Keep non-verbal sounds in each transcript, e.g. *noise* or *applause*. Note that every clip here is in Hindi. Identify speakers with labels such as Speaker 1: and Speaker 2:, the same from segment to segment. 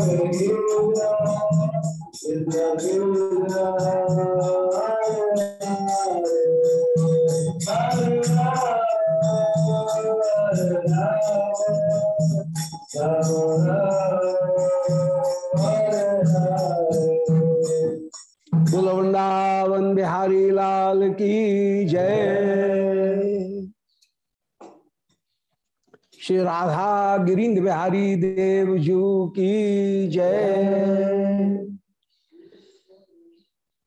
Speaker 1: बोल श्री राधा गिरिंद बिहारी देव जू की जय।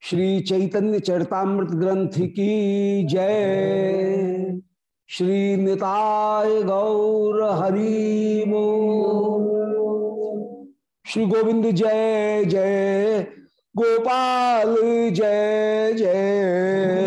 Speaker 1: श्री चैतन्य चरतामृत ग्रंथ की जय। श्री निताय गौर हरिमो श्री गोविंद जय जय, गोपाल जय जय।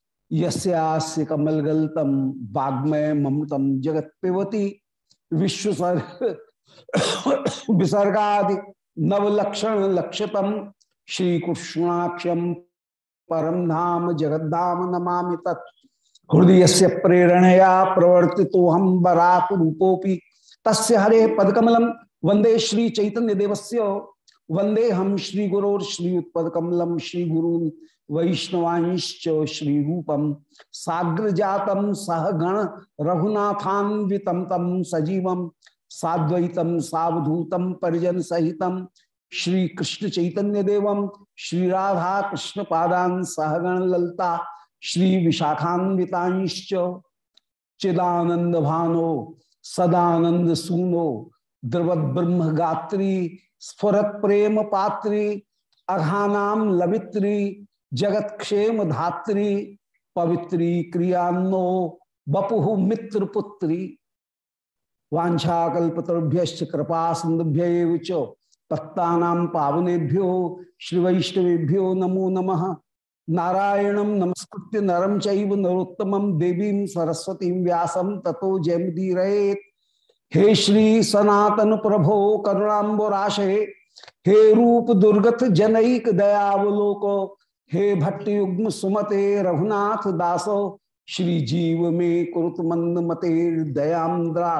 Speaker 1: यस्यास्य कमलगल्तम वाग्मय ममतम जगत पिबती विश्व विसर्गादि नवलक्षण लक्षतम श्री कृष्णाक्षम परम धाम जगद्धाम नमा तत्। हृदय से प्रेरणया प्रवर्ति तो हम बराक रूपोपि तस्य हरे पदकमलम वंदे श्री चैतन्य देवस्य वंदे हम श्री उत्पदकमलम श्री गुरु वैष्णवांश्च श्री रूपम साग्र जातम सह गण रघुनाथान्वितम तम सजीवम साद्वैतम सावधूतम परिजन सहितम श्री कृष्ण चैतन्य देवम श्री राधा कृष्ण पादान सहगण ललता श्री विशाखान्विताश्च चिदानंद भानो सदानंद सूनो द्रवत ब्रह्म गात्री स्फुरत प्रेम पात्री अघानाम लवित्री जगत क्षेम धात्री पवित्री, क्रियान्नो, बपु मित्र पुत्री वाछाकल्पतरुभ्य कृपा सिंधुभ्य पत्ता पावनेभ्यो श्री वैष्णवेभ्यो नमो नमः। नारायण नमस्कृत्य नरम चैव नरोत्तमं देवीं सरस्वतीं व्यासं ततो जयमुदीरयेत् हे श्री सनातन प्रभो करुणाम्बुराशे हे रूप दुर्गत जनैक दयावलोको हे भट्ट युग्म सुमते रघुनाथ दासो, श्री जीव में कुरुत मंद मते दयाद्रा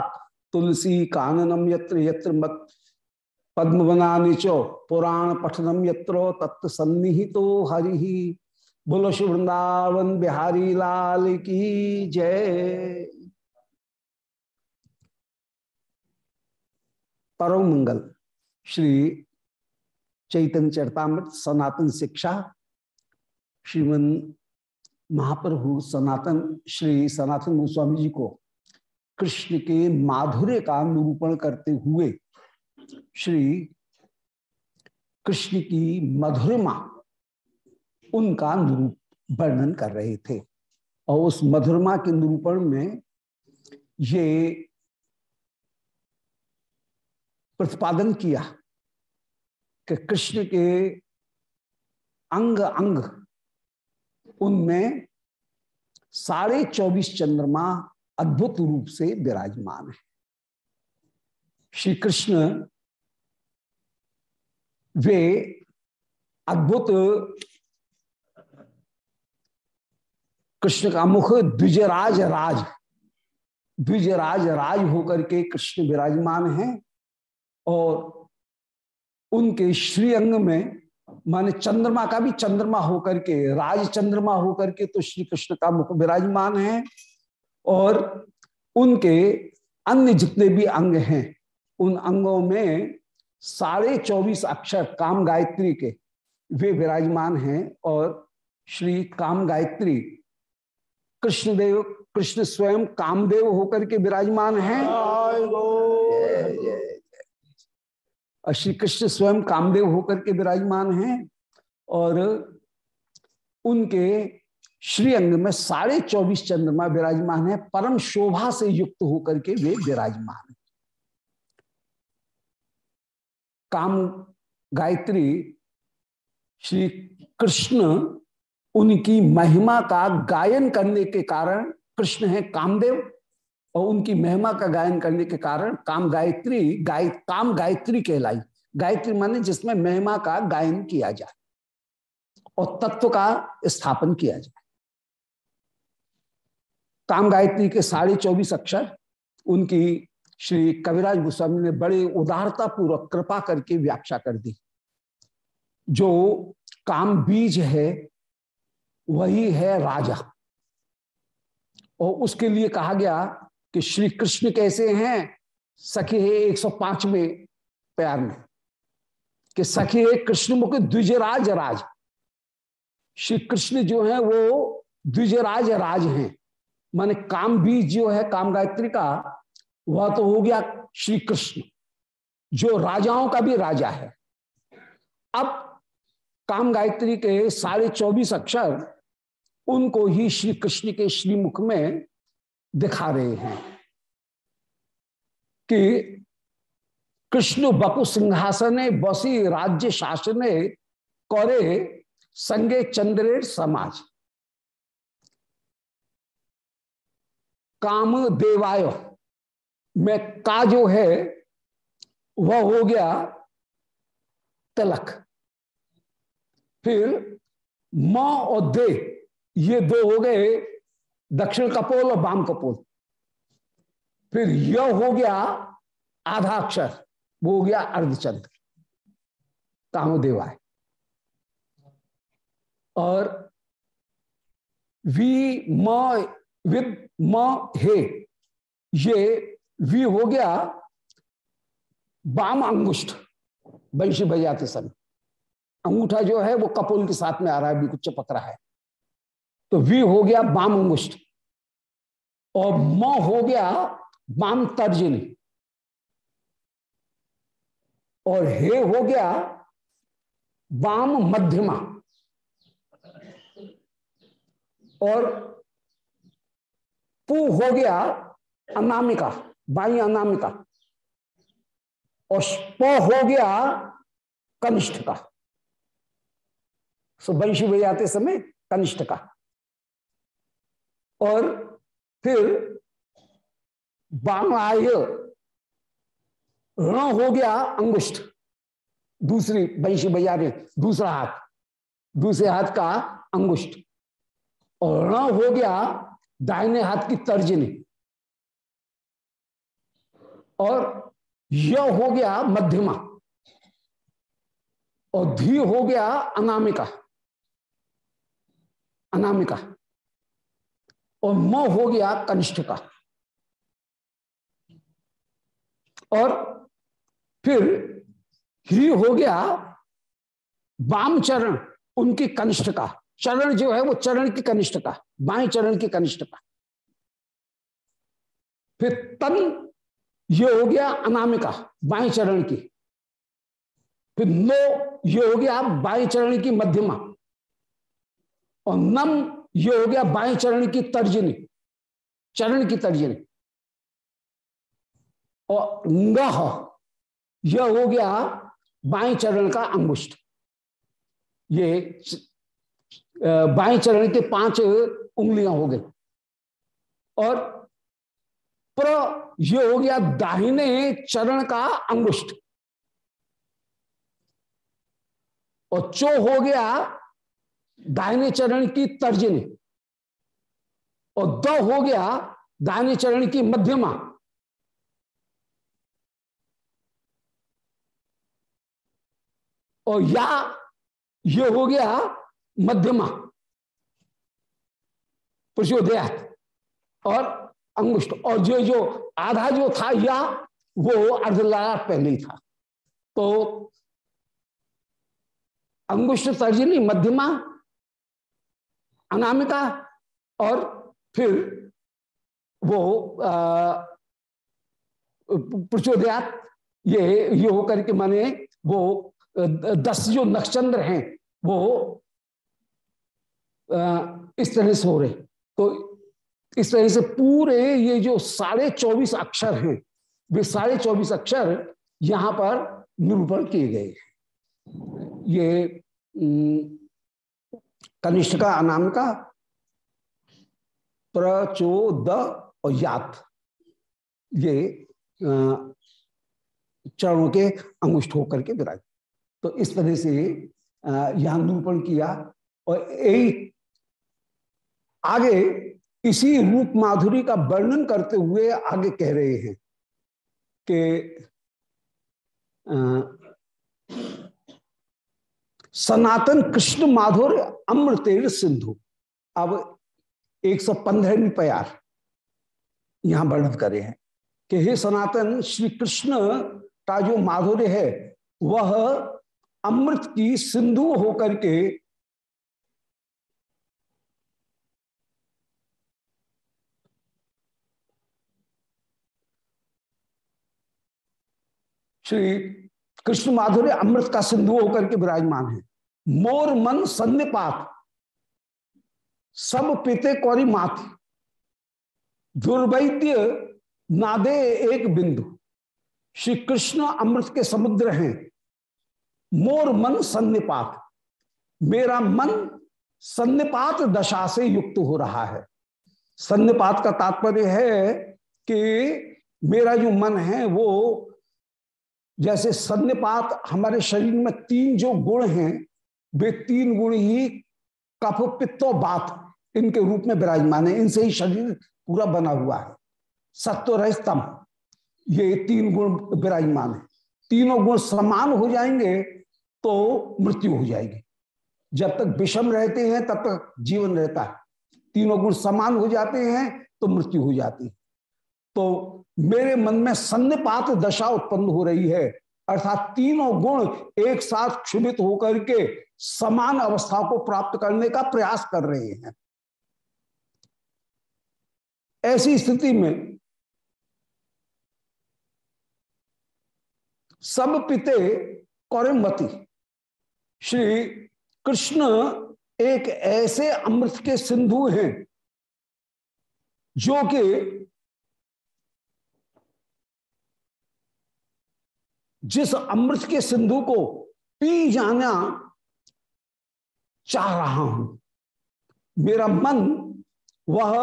Speaker 1: तुलसी काननम यत्र यत्र मत पद्म चो, पुराण पठनम यत्र तत्व सन्निहितो हरि। बोलो वृंदावन बिहारी लाल की जय। परम मंगल। श्री चैतन्य चरतामृत सनातन शिक्षा श्रीमन महाप्रभु सनातन, श्री सनातन गोस्वामी जी को कृष्ण के माधुर्य का निरूपण करते हुए श्री कृष्ण की मधुरमा उनका वर्णन कर रहे थे। और उस मधुरमा के निरूपण में ये प्रतिपादन किया कि कृष्ण के अंग अंग उनमें साढ़े चौबीस चंद्रमा अद्भुत रूप से विराजमान है। श्री कृष्ण, वे अद्भुत कृष्ण का मुख द्विजराज राज द्विजराज राज होकर के कृष्ण विराजमान हैं और उनके श्रीअंग में माने चंद्रमा का भी चंद्रमा होकर के, राज चंद्रमा होकर के तो श्री कृष्ण का मुख विराजमान है और उनके अन्य जितने भी अंग हैं, उन अंगों में साढ़े चौबीस अक्षर काम गायत्री के वे विराजमान हैं और श्री काम गायत्री कृष्णदेव, कृष्ण स्वयं कामदेव होकर के विराजमान हैं। श्री कृष्ण स्वयं कामदेव होकर के विराजमान हैं और उनके श्री अंग में साढ़े चौबीस चंद्रमा विराजमान है, परम शोभा से युक्त होकर के वे विराजमान काम गायत्री श्री कृष्ण उनकी महिमा का गायन करने के कारण कृष्ण है कामदेव। और उनकी महिमा का गायन करने के कारण काम गायत्री, गाय, काम गायत्री कहलाई। गायत्री माने जिसमें महिमा का गायन किया जाए और तत्व का स्थापन किया जाए। काम गायत्री के साढ़े चौबीस अक्षर, उनकी श्री कविराज गोस्वामी ने बड़े उदारता पूर्वक कृपा करके व्याख्या कर दी। जो काम बीज है, वही है राजा। और उसके लिए कहा गया कि श्री कृष्ण कैसे हैं? सखी है 105 में प्यार में। कि सखी है कृष्ण मुख द्विजराज राज। श्री कृष्ण जो है वो द्विजराज राज हैं। माने काम बीज जो है, काम गायत्री का, वह तो हो गया श्री कृष्ण, जो राजाओं का भी राजा है। अब काम गायत्री के साढ़े चौबीस अक्षर, उनको ही श्री कृष्ण के श्रीमुख में दिखा रहे हैं कि कृष्ण बपु सिंहासने, बसी राज्य शासने करे संगे चंद्रेर समाज। काम देवाय, में का जो है, वह हो गया तलक। फिर म और दे, ये दो हो गए दक्षिण कपोल और बाम कपोल फिर यह हो गया आधा अक्षर, वो हो गया अर्धचंद्र। कामदेवाय और वी म, विद म, हे, ये वी हो गया बाम अंगुष्ठ, बंशी बजाते समय अंगूठा जो है वो कपोल के साथ में आ रहा है भी कुछ चपक रहा है। तो वी हो गया वाम अंगुष्ठ। और म हो गया वाम तर्जनी। और हे हो गया वाम मध्यमा। और पू हो गया अनामिका, बाई अनामिका। और प हो गया कनिष्ठ का। सो बंशी बजाते समय कनिष्ठ का। और फिर बाम आय ऋण हो गया अंगुष्ठ दूसरी बंशी बजा रहे दूसरा हाथ, दूसरे हाथ का अंगुष्ठ और ऋण हो गया दाहिने हाथ की तर्जनी। और यह हो गया मध्यमा। और धी हो गया अनामिका। अनामिका। और म हो गया कनिष्ठ का। और फिर ही हो गया वाम चरण, उनकी कनिष्ठ का। चरण जो है वो चरण की कनिष्ठ का, बाएँ चरण की कनिष्ठ का। फिर तन, ये हो गया अनामिका, बाएँ चरण की। फिर नो, ये हो गया बाएँ चरण की मध्यमा। और नम ये हो गया बाएँ चरण की तर्जनी, चरण की तर्जनी। और ngह यह हो गया बाएँ चरण का अंगुष्ठ। ये बाएँ चरण के पाँच उंगलियाँ हो गई। और प्र, ये हो गया दाहिने चरण का अंगुष्ठ। और चो हो गया दाहिने चरण की तर्जनी। और द हो गया दाहिने चरण की मध्यमा। और या ये हो गया मध्यमा। पुरुषोदया और अंगुष्ठ और जो जो आधा जो था या, वो अर्धलारा पहले ही था। तो अंगुष्ठ तर्जनी मध्यमा अनामिका और फिर वो प्रचोदयात, ये ये होकर के माने वो दस जो नक्षचंद्र हैं, वो इस तरह से हो रहे। तो इस तरह से पूरे ये जो साढ़े चौबीस अक्षर हैं, वे साढ़े चौबीस अक्षर यहाँ पर निरूपण किए गए हैं। ये कनिष्ठ का अनाम का प्रचोद और यात ये चरणों के अंगुष्ठ होकर के विराज। तो इस तरह से यहाँ निरूपण किया और यही आगे इसी रूप माधुरी का वर्णन करते हुए आगे कह रहे हैं कि सनातन कृष्ण माधुर अमृतेर सिंधु। अब एक सौ पंद्रहवीं प्यार। यहाँ वर्णन करे हैं कि हे सनातन, श्री कृष्ण का जो माधुर्य है, वह अमृत की सिंधु होकर के श्री कृष्ण माधुर्य अमृत का सिंधु होकर के विराजमान है। मोर मन सन्निपात सब पीते कौरी माथ। दुर्वैद्य नादे एक बिंदु। श्री कृष्ण अमृत के समुद्र हैं। मोर मन सन्निपात। मेरा मन सन्निपात दशा से युक्त हो रहा है। सन्निपात का तात्पर्य है कि मेरा जो मन है वो जैसे सन्निपात हमारे शरीर में तीन जो गुण हैं, वे तीन गुण ही कफ पित्तो बात इनके रूप में विराजमान है। इनसे ही शरीर पूरा बना हुआ है। सत्व रहस्तम ये तीन गुण विराजमान है। तीनों गुण समान हो जाएँगे तो मृत्यु हो जाएगी। जब तक विषम रहते हैं, तब तक जीवन रहता है। तीनों गुण समान हो जाते हैं तो मृत्यु हो जाती है। तो मेरे मन में सन्निपात दशा उत्पन्न हो रही है। अर्थात तीनों गुण एक साथ क्षुभित होकर के समान अवस्था को प्राप्त करने का प्रयास कर रहे हैं। ऐसी स्थिति में सब पिते कौरमती श्री कृष्ण एक ऐसे अमृत के सिंधु हैं जो कि जिस अमृत के सिंधु को पी जाना चाह रहा हूँ, मेरा मन वह,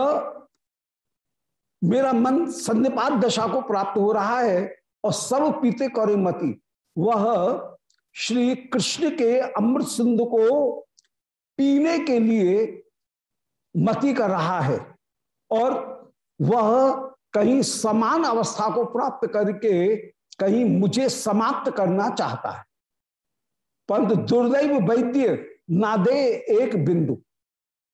Speaker 1: मेरा मन संधिपात दशा को प्राप्त हो रहा है और सब पीते करे मती। वह श्री कृष्ण के अमृत सिंधु को पीने के लिए मति कर रहा है और वह कहीं समान अवस्था को प्राप्त करके कहीं मुझे समाप्त करना चाहता है। परंतु दुर्दैव वैद्य नादे एक बिंदु।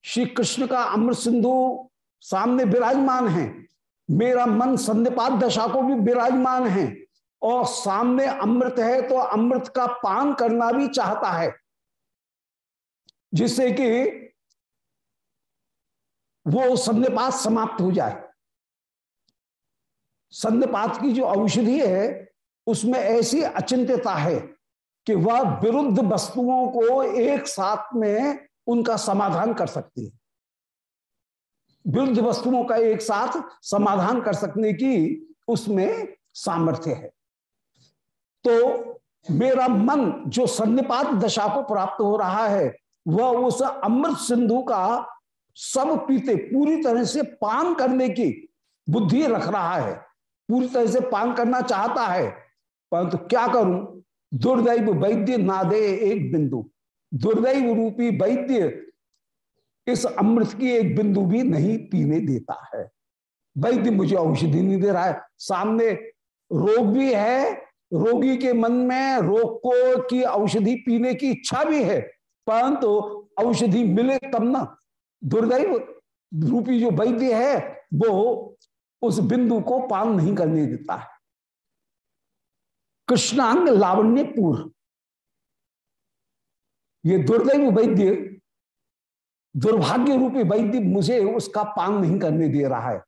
Speaker 1: श्री कृष्ण का अमृत सिंधु सामने विराजमान है। मेरा मन संधिपात दशा को भी विराजमान है। और सामने अमृत है तो अमृत का पान करना भी चाहता है। जिससे कि वो संधिपात समाप्त हो जाए। संधिपात की जो औषधि है उसमें ऐसी अचिंत्यता है कि वह विरुद्ध वस्तुओं को एक साथ में उनका समाधान कर सकती है। विरुद्ध वस्तुओं का एक साथ समाधान कर सकने की उसमें सामर्थ्य है। तो मेरा मन जो सन्निपात दशा को प्राप्त हो रहा है, वह उस अमृत सिंधु का सब पीते पूरी तरह से पान करने की बुद्धि रख रहा है। पूरी तरह से पान करना चाहता है परंतु क्या करूँ? दुर्दैव वैद्य नादे एक बिंदु। दुर्दैव रूपी वैद्य इस अमृत की एक बिंदु भी नहीं पीने देता है। वैद्य मुझे औषधि नहीं दे रहा है। सामने रोग भी है। रोगी के मन में रोग को की औषधि पीने की इच्छा भी है। परंतु तो औषधि मिले तब ना। दुर्दैव रूपी जो वैद्य है, वो उस बिंदु को पान नहीं करने देता है। कृष्णांग लावण्य पूर्व ये दुर्दैव वैद्य दुर्भाग्य रूपी वैद्य मुझे उसका पान नहीं करने दे रहा है।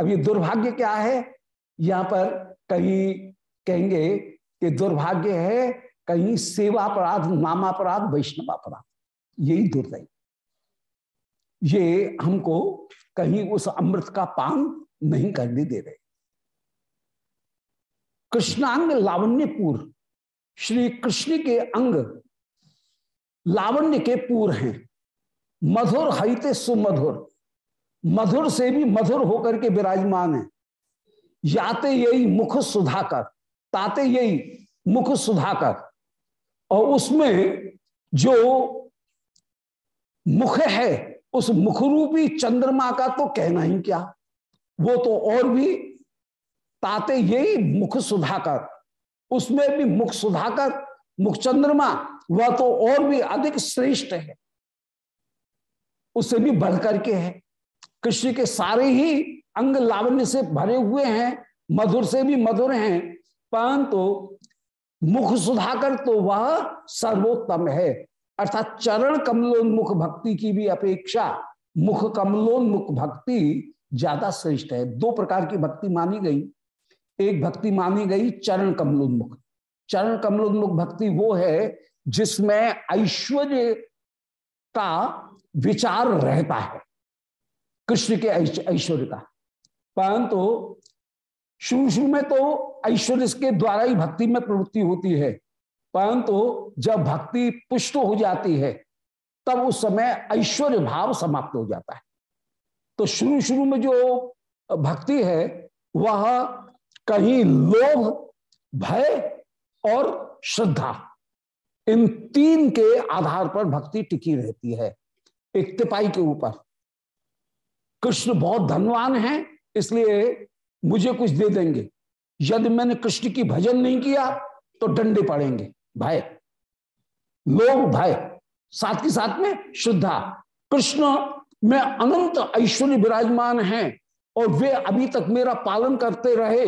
Speaker 1: अब ये दुर्भाग्य क्या है? यहाँ पर कहीं कहेंगे कि दुर्भाग्य है, कहीं सेवा अपराध नामापराध वैष्णव अपराध यही दुर्दैव। ये हमको कहीं उस अमृत का पान नहीं करने दे रहे। कृष्णांग लावण्य पूर्व श्री कृष्ण के अंग लावण्य के पूर हैं। मधुर हईते सुमधुर। मधुर से भी मधुर होकर के विराजमान है। याते यही मुख सुधाकर। ताते यही मुख सुधाकर। और उसमें जो मुख है, उस मुखरूपी चंद्रमा का तो कहना ही क्या? वो तो और भी ताते यही मुख सुधाकर। उसमें भी मुख सुधाकर, मुख चंद्रमा, वह तो और भी अधिक श्रेष्ठ है। उससे भी बढ़कर के है। कृष्ण के सारे ही अंग लावण्य से भरे हुए हैं, मधुर से भी मधुर हैं, परंतु मुख सुधाकर तो वह सर्वोत्तम है। अर्थात चरण कमलोन्मुख भक्ति की भी अपेक्षा मुख कमलोन्मुख भक्ति ज़्यादा श्रेष्ठ है। दो प्रकार की भक्ति मानी गई। एक भक्ति मानी गई चरण कमलोन्मुख। चरण कमलोन्मुख भक्ति वो है जिसमें ऐश्वर्य का विचार रहता है। कृष्ण के ऐश्वर्य का। परंतु शुरू शुरू में तो ऐश्वर्य के द्वारा ही भक्ति में प्रवृत्ति होती है। परंतु जब भक्ति पुष्ट हो जाती है, तब उस समय ऐश्वर्य भाव समाप्त हो जाता है। तो शुरू शुरू में जो भक्ति है, वह कहीं लोभ, भय और श्रद्धा, इन तीन के आधार पर भक्ति टिकी रहती है एक तिपाई के ऊपर। कृष्ण बहुत धनवान है, इसलिए मुझे कुछ दे देंगे। यदि मैंने कृष्ण की भजन नहीं किया तो डंडे पड़ेंगे। भय लोग भय, साथ के साथ में श्रद्धा। कृष्ण में अनंत ऐश्वर्य विराजमान हैं और वे अभी तक मेरा पालन करते रहे।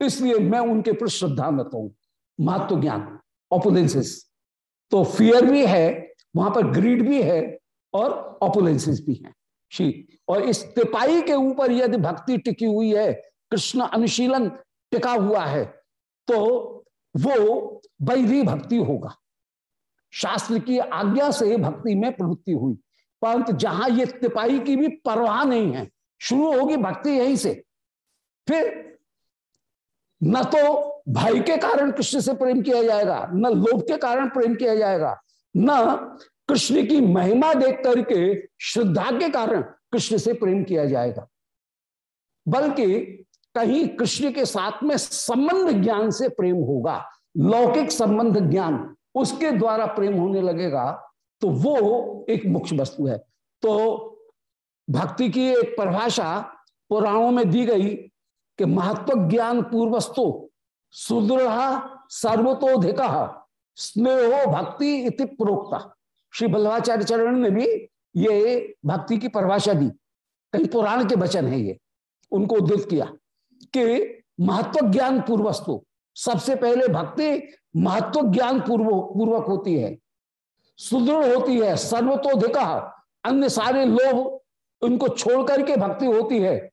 Speaker 1: इसलिए मैं उनके प्रति श्रद्धा मत हूँ। महत्व ज्ञान ऑपुलेंसेस तो फियर भी है, वहाँ पर ग्रीड भी है और ऑपुलेंसेस भी हैं। श्री और इस तिपाई के ऊपर यदि भक्ति टिकी हुई है, कृष्ण अनुशीलन टिका हुआ है तो वो वैधि भक्ति होगा। शास्त्र की आज्ञा से भक्ति में प्रवृत्ति हुई। परंतु जहाँ ये तिपाही की भी परवाह नहीं है, शुरू होगी भक्ति यहीं से। फिर न तो भाई के कारण कृष्ण से प्रेम किया जाएगा, न लोभ के कारण प्रेम किया जाएगा, न कृष्ण की महिमा देख करके श्रद्धा के कारण कृष्ण से प्रेम किया जाएगा। बल्कि कहीं कृष्ण के साथ में संबंध ज्ञान से प्रेम होगा, लौकिक संबंध ज्ञान उसके द्वारा प्रेम होने लगेगा तो वो एक मुख्य वस्तु है। तो भक्ति की एक परिभाषा पुराणों में दी गई कि महत्व ज्ञान पूर्वस्तु सुदृढ़ सर्वतोधिक, स्नेहो भक्ति इति प्रोक्ता। श्री बल्लभाचार्य चरण ने भी ये भक्ति की परिभाषा दी। कई पुराण के वचन है ये। उनको उद्धृत किया कि महत्व ज्ञान पूर्वस्तु, सबसे पहले भक्ति महत्व ज्ञान पूर्व, पूर्वक होती है। सुदृढ़ होती है, सर्वतोधिक, अन्य सारे लोभ उनको छोड़ करके भक्ति होती है।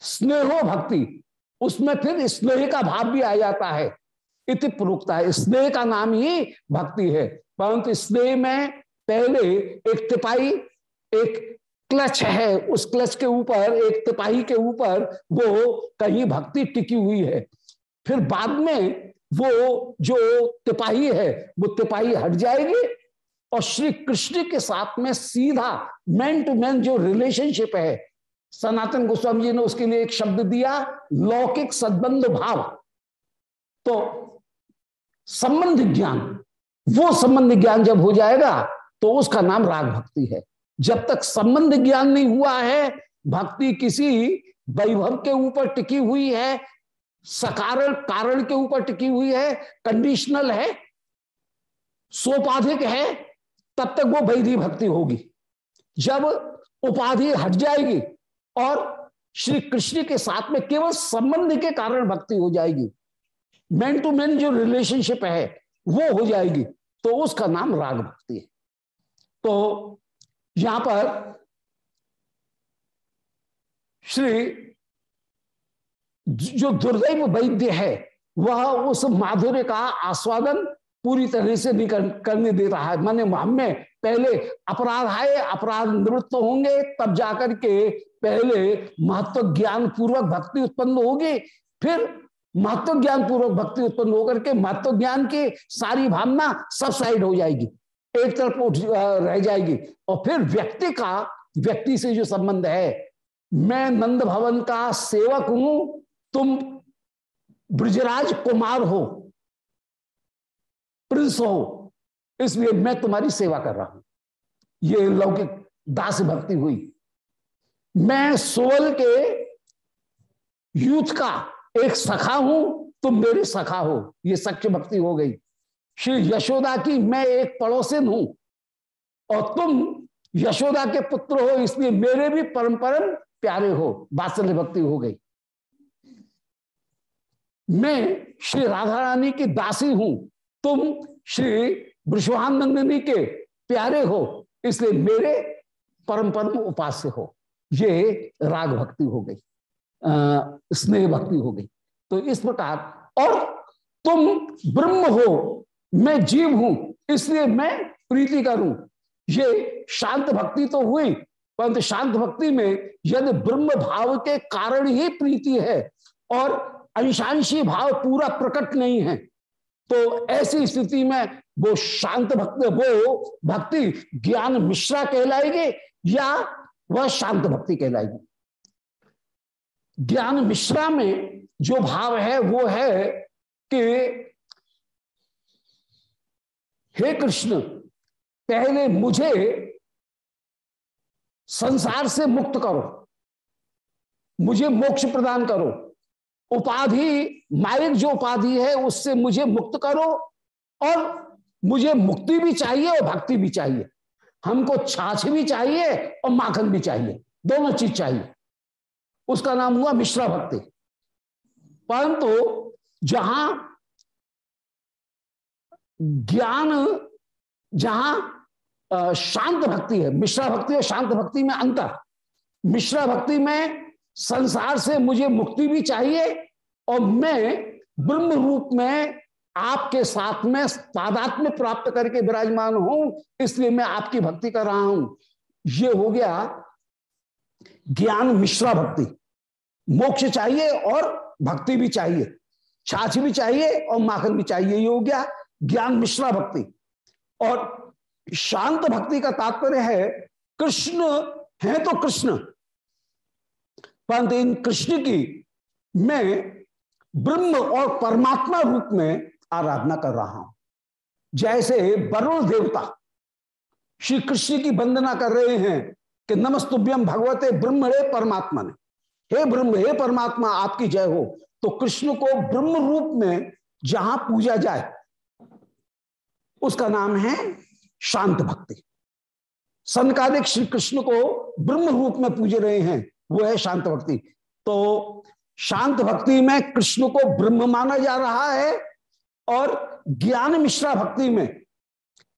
Speaker 1: स्नेहो भक्ति, उसमें फिर स्नेह का भाव भी आ जाता है। इति प्रोक्ता है। स्नेह का नाम ही भक्ति है। परंतु स्नेह में पहले एक तिपाही, एक क्लच है। उस क्लच के ऊपर, एक तिपाही के ऊपर वो कहीं भक्ति टिकी हुई है। फिर बाद में वो जो तिपाही है, वो तिपाही हट जाएगी और श्री कृष्ण के साथ में सीधा मैन टू मैन जो रिलेशनशिप है सनातन गोस्वामी जी ने उसके लिए एक शब्द दिया, लौकिक सद्बंध भाव। तो संबंध ज्ञान, वो संबंध ज्ञान जब हो जाएगा तो उसका नाम राग भक्ति है। जब तक संबंध ज्ञान नहीं हुआ है, भक्ति किसी वैभव के ऊपर टिकी हुई है, सकारण कारण के ऊपर टिकी हुई है कंडीशनल है, सोपाधिक है, तब तक वो वैधि भक्ति होगी। जब उपाधि हट जाएगी और श्री कृष्ण के साथ में केवल संबंध के कारण भक्ति हो जाएगी। मैन टू मैन जो रिलेशनशिप है वो हो जाएगी। तो उसका नाम राग भक्ति है। तो यहाँ पर श्री जो दुर्दैव वैद्य है वह उस माधुर्य का आस्वादन पूरी तरह से नहीं कर, करने दे रहा है। माने हमें पहले अपराध आए अपराध निवृत्त होंगे तब जाकर के पहले महत्व ज्ञान पूर्वक भक्ति उत्पन्न होगी, फिर महत्व ज्ञान पूर्वक भक्ति उत्पन्न होकर के महत्व ज्ञान की सारी भावना सब साइड हो जाएगी, एक तरफ़ उठ रह जाएगी। और फिर व्यक्ति का, व्यक्ति से जो संबंध है, मैं नंद भवन का सेवक हूँ, तुम ब्रजराज कुमार हो, प्रिंस हो, इसलिए मैं तुम्हारी सेवा कर रहा हूँ। ये लौकिक दास भक्ति हुई। मैं सोल के यूथ का एक सखा हूँ, तुम मेरे सखा हो। ये सख्य भक्ति हो गई। श्री यशोदा की मैं एक पड़ोसिन हूँ और तुम यशोदा के पुत्र हो, इसलिए मेरे भी परम प्यारे हो। बात्सल्य भक्ति हो गई। मैं श्री राधा रानी की दासी हूँ। तुम श्री विश्वानंदिनी के प्यारे हो, इसलिए मेरे परम परम उपास्य हो। ये राग भक्ति हो गई स्नेह भक्ति हो गई। तो इस प्रकार, और तुम ब्रह्म हो, मैं जीव हूँ, इसलिए मैं प्रीति करूँ। ये शांत भक्ति तो हुई, परंतु शांत भक्ति में यदि ब्रह्म भाव के कारण ही प्रीति है, और अंशांशी भाव पूरा प्रकट नहीं है तो ऐसी स्थिति में वो शांत भक्ति, वो भक्ति ज्ञान मिश्रा कहलाएगी, या वह शांत भक्ति कहलाएगी। ज्ञान मिश्रा में जो भाव है, वो है कि हे कृष्ण, पहले मुझे संसार से मुक्त करो। मुझे मोक्ष प्रदान करो। उपाधि मायिक जो उपाधि है, उससे मुझे मुक्त करो और मुझे मुक्ति भी चाहिए और भक्ति भी चाहिए। हमको छाछ भी चाहिए और माखन भी चाहिए। दोनों चीज़ चाहिए। उसका नाम हुआ मिश्रा भक्ति। परंतु जहाँ ज्ञान, जहाँ शांत भक्ति है, मिश्रा भक्ति और शांत भक्ति में अंतर। मिश्रा भक्ति में संसार से मुझे मुक्ति भी चाहिए और मैं ब्रह्म रूप में आपके साथ में तादात्म्य प्राप्त करके विराजमान हूँ, इसलिए मैं आपकी भक्ति कर रहा हूँ। ये हो गया ज्ञान मिश्रा भक्ति। मोक्ष चाहिए और भक्ति भी चाहिए। छाछ भी चाहिए और माखन भी चाहिए। ये हो गया ज्ञान मिश्रा भक्ति। और शांत भक्ति का तात्पर्य है, कृष्ण है तो कृष्ण। परंतु इन कृष्ण की मैं ब्रह्म और परमात्मा रूप में आराधना कर रहा हूँ। जैसे वरुण देवता श्री कृष्ण की वंदना कर रहे हैं कि नमस्तुभ्यम भगवते ब्रह्म रे परमात्मा ने हे ब्रह्म, हे परमात्मा, आपकी जय हो। तो कृष्ण को ब्रह्म रूप में जहाँ पूजा जाए, उसका नाम है शांत भक्ति। सनकादिक श्री कृष्ण को ब्रह्म रूप में पूज रहे हैं, वो है शांत भक्ति। तो शांत भक्ति में कृष्ण को ब्रह्म माना जा रहा है और ज्ञान मिश्रा भक्ति में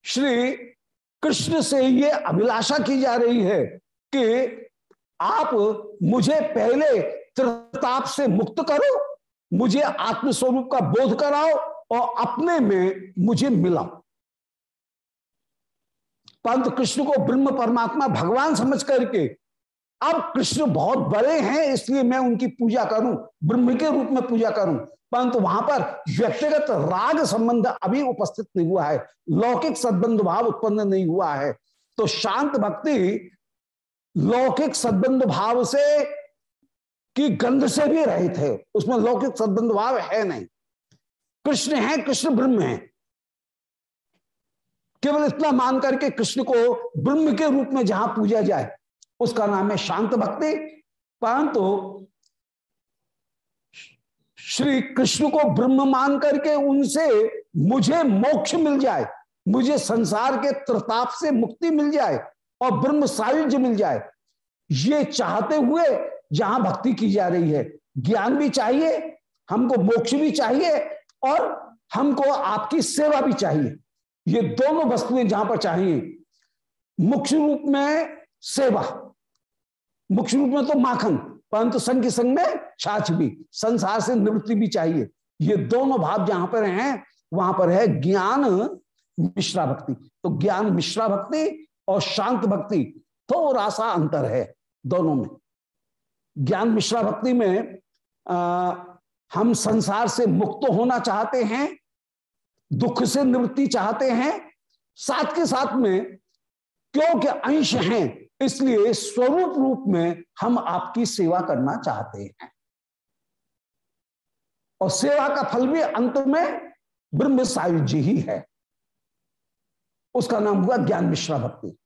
Speaker 1: श्री कृष्ण से ये अभिलाषा की जा रही है कि आप मुझे पहले त्रिताप से मुक्त करो, मुझे आत्मस्वरूप का बोध कराओ और अपने में मुझे मिलाओ। परंतु कृष्ण को ब्रह्म परमात्मा भगवान समझ करके अब कृष्ण बहुत बड़े हैं, इसलिए मैं उनकी पूजा करूँ, ब्रह्म के रूप में पूजा करूँ। परंतु वहाँ पर व्यक्तिगत राग संबंध अभी उपस्थित नहीं हुआ है, लौकिक सद्बंध भाव उत्पन्न नहीं हुआ है। तो शांत भक्ति लौकिक सद्बंध भाव से की गंध से भी रहित है, उसमें लौकिक सद्बंध भाव है नहीं। कृष्ण है, कृष्ण ब्रह्म है। केवल इतना मान करके कृष्ण को ब्रह्म के रूप में जहाँ पूजा जाए उसका नाम है शांत भक्ति। परंतु श्री कृष्ण को ब्रह्म मान करके उनसे मुझे मोक्ष मिल जाए, मुझे संसार के प्रताप से मुक्ति मिल जाए और ब्रह्म सायुज्य मिल जाए, ये चाहते हुए जहाँ भक्ति की जा रही है, ज्ञान भी चाहिए, हमको मोक्ष भी चाहिए और हमको आपकी सेवा भी चाहिए। ये दोनों वस्तुएँ जहाँ पर चाहिए, मुख्य रूप में सेवा। मुख्य रूप में तो माखन परंतु संघ के संग में छाछ भी संसार से निवृत्ति भी चाहिए। ये दोनों भाव जहाँ पर हैं वहाँ पर है ज्ञान मिश्रा भक्ति। तो ज्ञान मिश्रा भक्ति और शांत भक्ति थोड़ा सा अंतर है दोनों में। ज्ञान मिश्रा भक्ति में आ, हम संसार से मुक्त होना चाहते हैं दुख से निवृत्ति चाहते हैं साथ के साथ में क्योंकि अंश हैं इसलिए स्वरूप रूप में हम आपकी सेवा करना चाहते हैं। और सेवा का फल भी अंत में ब्रह्म सायुज्य ही है। उसका नाम हुआ ज्ञान मिश्रा भक्ति।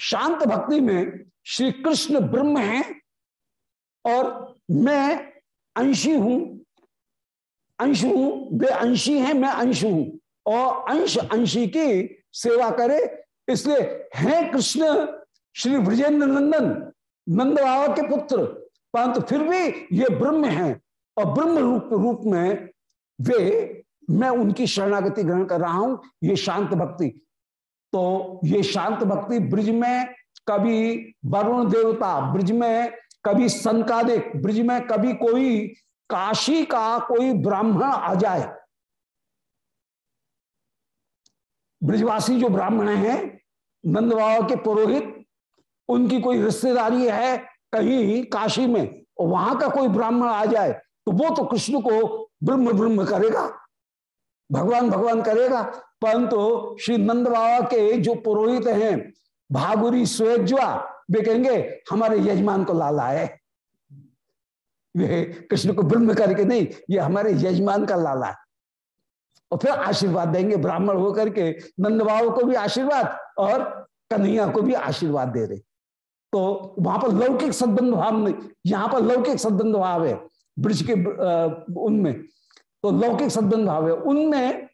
Speaker 1: शांत भक्ति में श्री कृष्ण ब्रह्म है और मैं अंशी हूँ। अंश हूँ, वे अंशी हैं, मैं अंश हूँ। और अंश अंशी की सेवा करे, इसलिए है कृष्ण श्री ब्रजेंद्र नंदन नंद बाबा के पुत्र। परंतु फिर भी ये ब्रह्म है और ब्रह्म रूप रूप में वे, मैं उनकी शरणागति ग्रहण कर रहा हूँ, ये शांत भक्ति। तो ये शांत भक्ति ब्रिज में कभी वरुण देवता, ब्रिज में कभी संकादिक, ब्रिज में कभी कोई काशी का कोई ब्राह्मण आ जाए। ब्रिजवासी जो ब्राह्मण हैं नंद बाबा के पुरोहित उनकी कोई रिश्तेदारी है कहीं काशी में, और वहाँ का कोई ब्राह्मण आ जाए तो वो तो कृष्ण को ब्रह्म ब्रह्म करेगा। भगवान भगवान करेगा। परंतु तो श्री नंद बाबा के जो पुरोहित हैं, भागुरी स्वेज्वा वे कहेंगे, हमारे यजमान को लाला है। वे कृष्ण को ब्रह्म करके नहीं, ये हमारे यजमान का लाला है। और फिर आशीर्वाद देंगे, ब्राह्मण होकर के नंद बाबा को भी आशीर्वाद और कन्हैया को भी आशीर्वाद दे रहे। तो वहाँ पर लौकिक सद्बंध भाव नहीं, यहाँ पर लौकिक सद्बंध भाव है, ब्रिज के उनमें। तो लौकिक सद्बंध भाव है। उनमें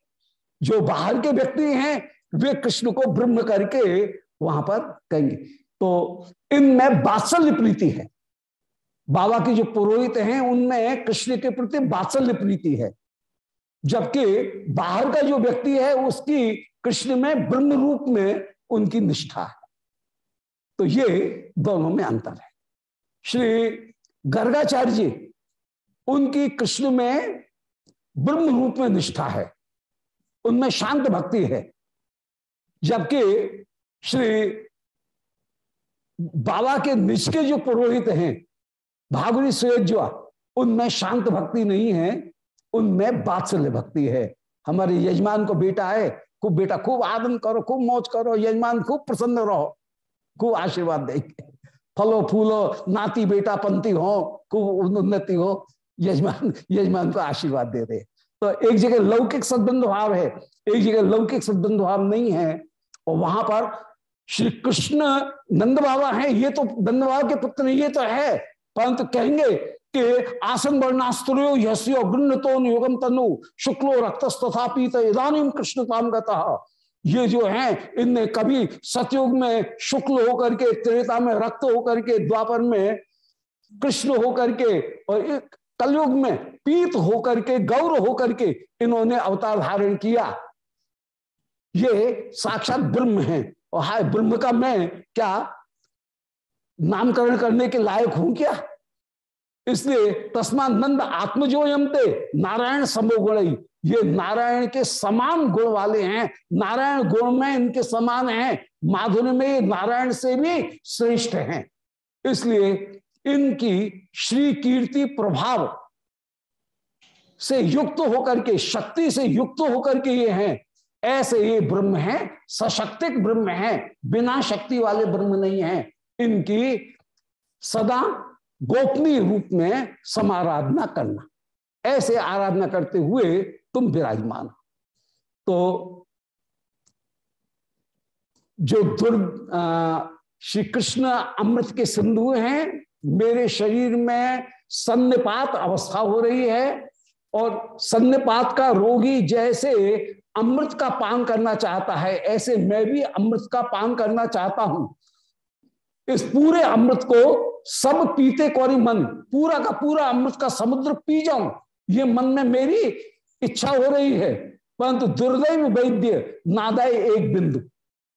Speaker 1: जो बाहर के व्यक्ति हैं, वे कृष्ण को ब्रह्म करके वहाँ पर कहेंगे। तो इनमें बात्सल्य प्रीति है। बाबा के जो पुरोहित हैं, उनमें कृष्ण के प्रति बात्सल्य प्रीति है। जबकि बाहर का जो व्यक्ति है, उसकी कृष्ण में ब्रह्म रूप में उनकी निष्ठा है। तो ये दोनों में अंतर है। श्री गर्गाचार्य जी, उनकी कृष्ण में ब्रह्म रूप में निष्ठा है, उनमें शांत भक्ति है, जबकि श्री बाबा के निज के जो पुरोहित हैं भागुरी सुयज्वा उनमें शांत भक्ति नहीं है, उनमें बात्सल्य भक्ति है। हमारे यजमान को बेटा है, खूब बेटा, खूब आदम करो, खूब मौज करो, यजमान खूब प्रसन्न रहो। खूब आशीर्वाद देंगे फलो, फूलो, नाती, बेटा पंथी हो खूब उन्नति हो, यजमान यजमान को आशीर्वाद दे रहे तो एक जगह लौकिक सद्बंध भाव है, एक जगह लौकिक सद्बंध भाव नहीं है, और वहाँ पर श्री कृष्ण नंद बाबा है, ये तो नंद बाबा के पुत्र ये तो है। परंतु कहेंगे कि आसन वर्णास्त्रो यश्यो गृणतो योगम तनु, शुक्लो रक्तस्तथा पीत इधानी कृष्ण काम गता ये जो है इनने कभी सतयुग में शुक्ल होकर के, त्रेता में रक्त होकर के, द्वापर में कृष्ण होकर के और कलयुग में पीत होकर के, गौर होकर के इन्होंने अवतार धारण किया। ये साक्षात ब्रह्म है। और हाय, ब्रह्म का मैं क्या नामकरण करने के लायक हूँ क्या? इसलिए तस्मानंद आत्मजो यमते नारायण समो गुण ये नारायण के समान गुण वाले हैं, नारायण गुण में इनके समान हैं, माधुर्य में नारायण से भी श्रेष्ठ हैं। इसलिए इनकी श्री कीर्ति प्रभाव से युक्त होकर के, शक्ति से युक्त होकर के ये हैं। ऐसे ये ब्रह्म है, सशक्तिक ब्रह्म है, बिना शक्ति वाले ब्रह्म नहीं है। इनकी सदा गोपनीय रूप में समाराधना करना। ऐसे आराधना करते हुए तुम विराजमान तो जो दुर् श्री कृष्ण अमृत के सिंधु हैं, मेरे शरीर में सन्निपात अवस्था हो रही है और सन्नपात का रोगी जैसे अमृत का पान करना चाहता है, ऐसे मैं भी अमृत का पान करना चाहता हूँ। इस पूरे अमृत को सब पीते कौरी मन, पूरा का पूरा अमृत का समुद्र पी जाऊँ, ये मन में मेरी इच्छा हो रही है, परंतु दुर्दैव वैद्य नादाय एक बिंदु।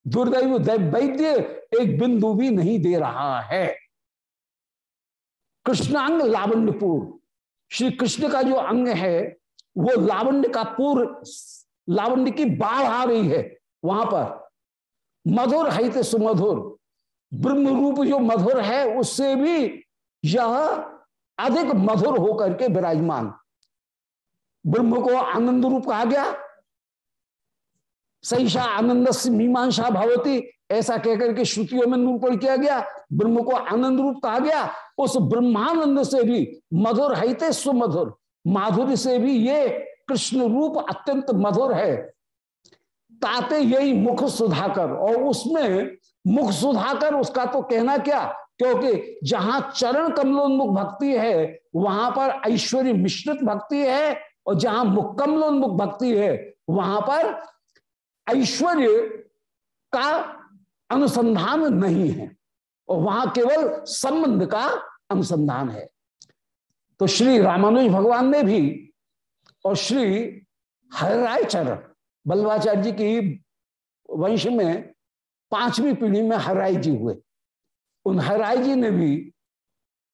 Speaker 1: दुर्दैव वैद्य एक बिंदु भी नहीं दे रहा है। कृष्णांग लावण्यपुर श्री कृष्ण का जो अंग है, वो लावण्य का पूर्व, लावण्य की बाढ़ आ रही है वहाँ पर। मधुर है सुमधुर। ब्रह्म रूप जो मधुर है, उससे भी यह अधिक मधुर होकर के विराजमान। ब्रह्म को आनंद रूप कहा गया। सहीशा आनंद मीमांसा, भवती, ऐसा कहकर के श्रुतियों में निरूपण किया गया। ब्रह्म को आनंद रूप कहा गया। उस ब्रह्मानंद से भी मधुर है सुमधुर माधुर्य से भी ये कृष्ण रूप अत्यंत मधुर है। ताते यही मुख सुधाकर, और उसमें मुख सुधाकर उसका तो कहना क्या? क्योंकि जहाँ चरण कमलोन्मुख भक्ति है, वहाँ पर ऐश्वर्य मिश्रित भक्ति है। और जहाँ मुक्कमलोन्मुख भक्ति है, वहाँ पर ऐश्वर्य का अनुसंधान नहीं है। और वहाँ केवल संबंध का अनुसंधान है। तो श्री रामानुज भगवान ने भी और श्री हरिराय चरण बल्लभाचार्य जी की वंश में पांचवी पीढ़ी में हराई जी हुए। उन हराई जी ने भी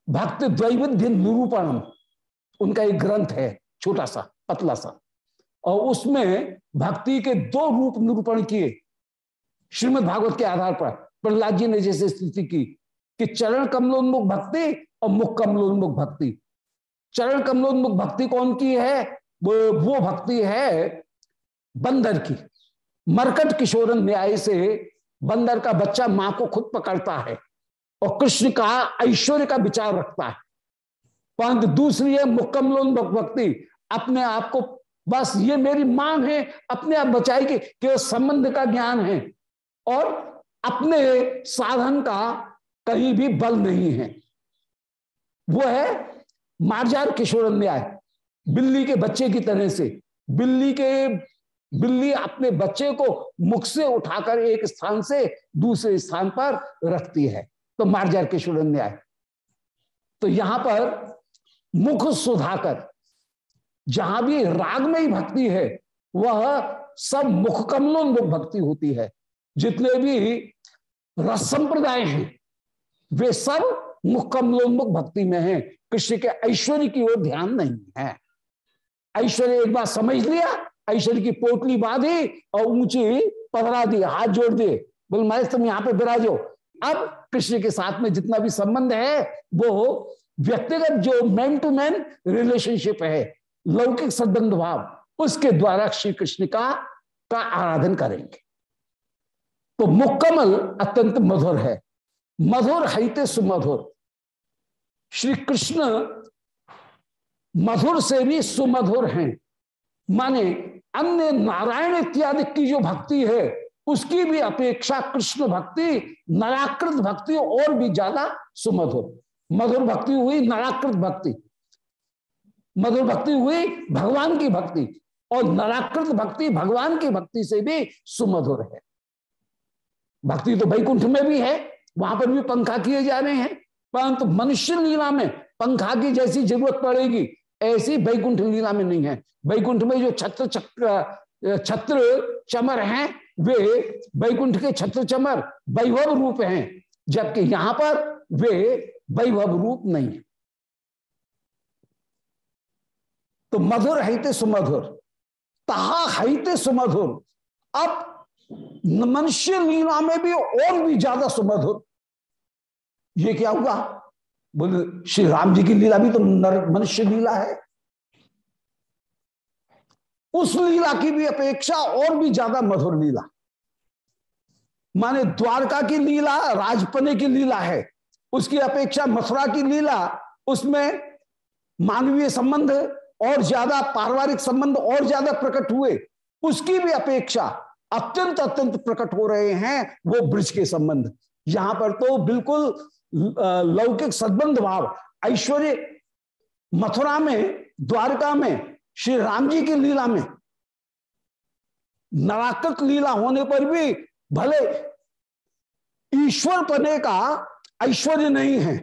Speaker 1: भक्त द्वैविध्य निरूपणम उनका एक ग्रंथ है। छोटा सा, पतला सा। और उसमें भक्ति के दो रूप निरूपण किए। श्रीमद भागवत के आधार पर प्रहलाद जी ने जैसे स्थिति की कि चरण कमलोन्मुख भक्ति और मुख कमलोन्मुख भक्ति। चरण कमलोन्मुख भक्ति कौन की है? वो वो भक्ति है बंदर की। मरकट किशोरन न्याय से बंदर का बच्चा माँ को खुद पकड़ता है और कृष्ण का ऐश्वर्य का विचार रखता है। परंतु दूसरी है मुकमलोन भक्ति। अपने आप को, बस ये मेरी मांग है, अपने आप बचाएगी केवल संबंध का ज्ञान है और अपने साधन का कहीं भी बल नहीं है। वो है मार्जार किशोर न्याय बिल्ली के बच्चे की तरह से। बिल्ली के, बिल्ली अपने बच्चे को मुख से उठाकर एक स्थान से दूसरे स्थान पर रखती है। तो मार्जार के न्याय तो यहाँ पर मुख सुधाकर जहाँ भी राग में ही भक्ति है, वह सब मुख कमलोन्मुख भक्ति होती है। जितने भी रस संप्रदाय हैं, वे सब मुख कमलोन्मुख भक्ति में हैं। कृष्ण के ऐश्वर्य की ओर ध्यान नहीं है। ऐश्वर्य एक बार समझ लिया, ऐश्वर्य की पोटली बांधी और ऊँची पधरा दी, हाथ जोड़ दिए बोल, महेश, तुम यहाँ पे बिराजो अब कृष्ण के साथ में जितना भी संबंध है, वो व्यक्तिगत, जो मैन टू मैन रिलेशनशिप है लौकिक संबंध भाव उसके द्वारा श्री कृष्ण का का आराधन करेंगे। तो मुक्कमल अत्यंत मधुर है। मधुर हईते सुमधुर। श्री कृष्ण मधुर से भी सुमधुर हैं। माने अन्य नारायण इत्यादि की जो भक्ति है, उसकी भी अपेक्षा कृष्ण भक्ति, नराकृत भक्ति और भी ज़्यादा सुमधुर। मधुर भक्ति हुई, नराकृत भक्ति। मधुर भक्ति हुई भगवान की भक्ति और नराकृत भक्ति भगवान की भक्ति से भी सुमधुर है। भक्ति तो वैकुंठ में भी है, वहाँ पर भी पंखा किए जा रहे हैं, परंतु मनुष्य लीला में पंखा की जैसी ज़रूरत पड़ेगी, ऐसी वैकुंठ लीला में नहीं है। वैकुंठ में जो छत्र चक्र, छत्र चमर हैं, वे वैकुंठ के छत्र चमर वैभव रूप हैं, जबकि यहाँ पर वे वैभव रूप नहीं है। तो मधुर है सुमधुर, तहा है सुमधुर। अब मनुष्य लीला में भी और भी ज़्यादा सुमधुर। ये क्या हुआ? बोले, श्री राम जी की लीला भी तो मनुष्य लीला है। उस लीला की भी अपेक्षा और भी ज़्यादा मधुर लीला। माने द्वारका की लीला, राजपने की लीला है। उसकी अपेक्षा मथुरा की लीला, उसमें मानवीय संबंध और ज़्यादा पारिवारिक संबंध और ज़्यादा प्रकट हुए, उसकी भी अपेक्षा अत्यंत अत्यंत प्रकट हो रहे हैं वो ब्रज के संबंध। यहाँ पर तो बिल्कुल लौकिक सद्बंध भाव, ऐश्वर्य मथुरा में, द्वारका में, श्री राम जी की लीला में नराकृत लीला होने पर भी भले ईश्वर पने का ऐश्वर्य नहीं है,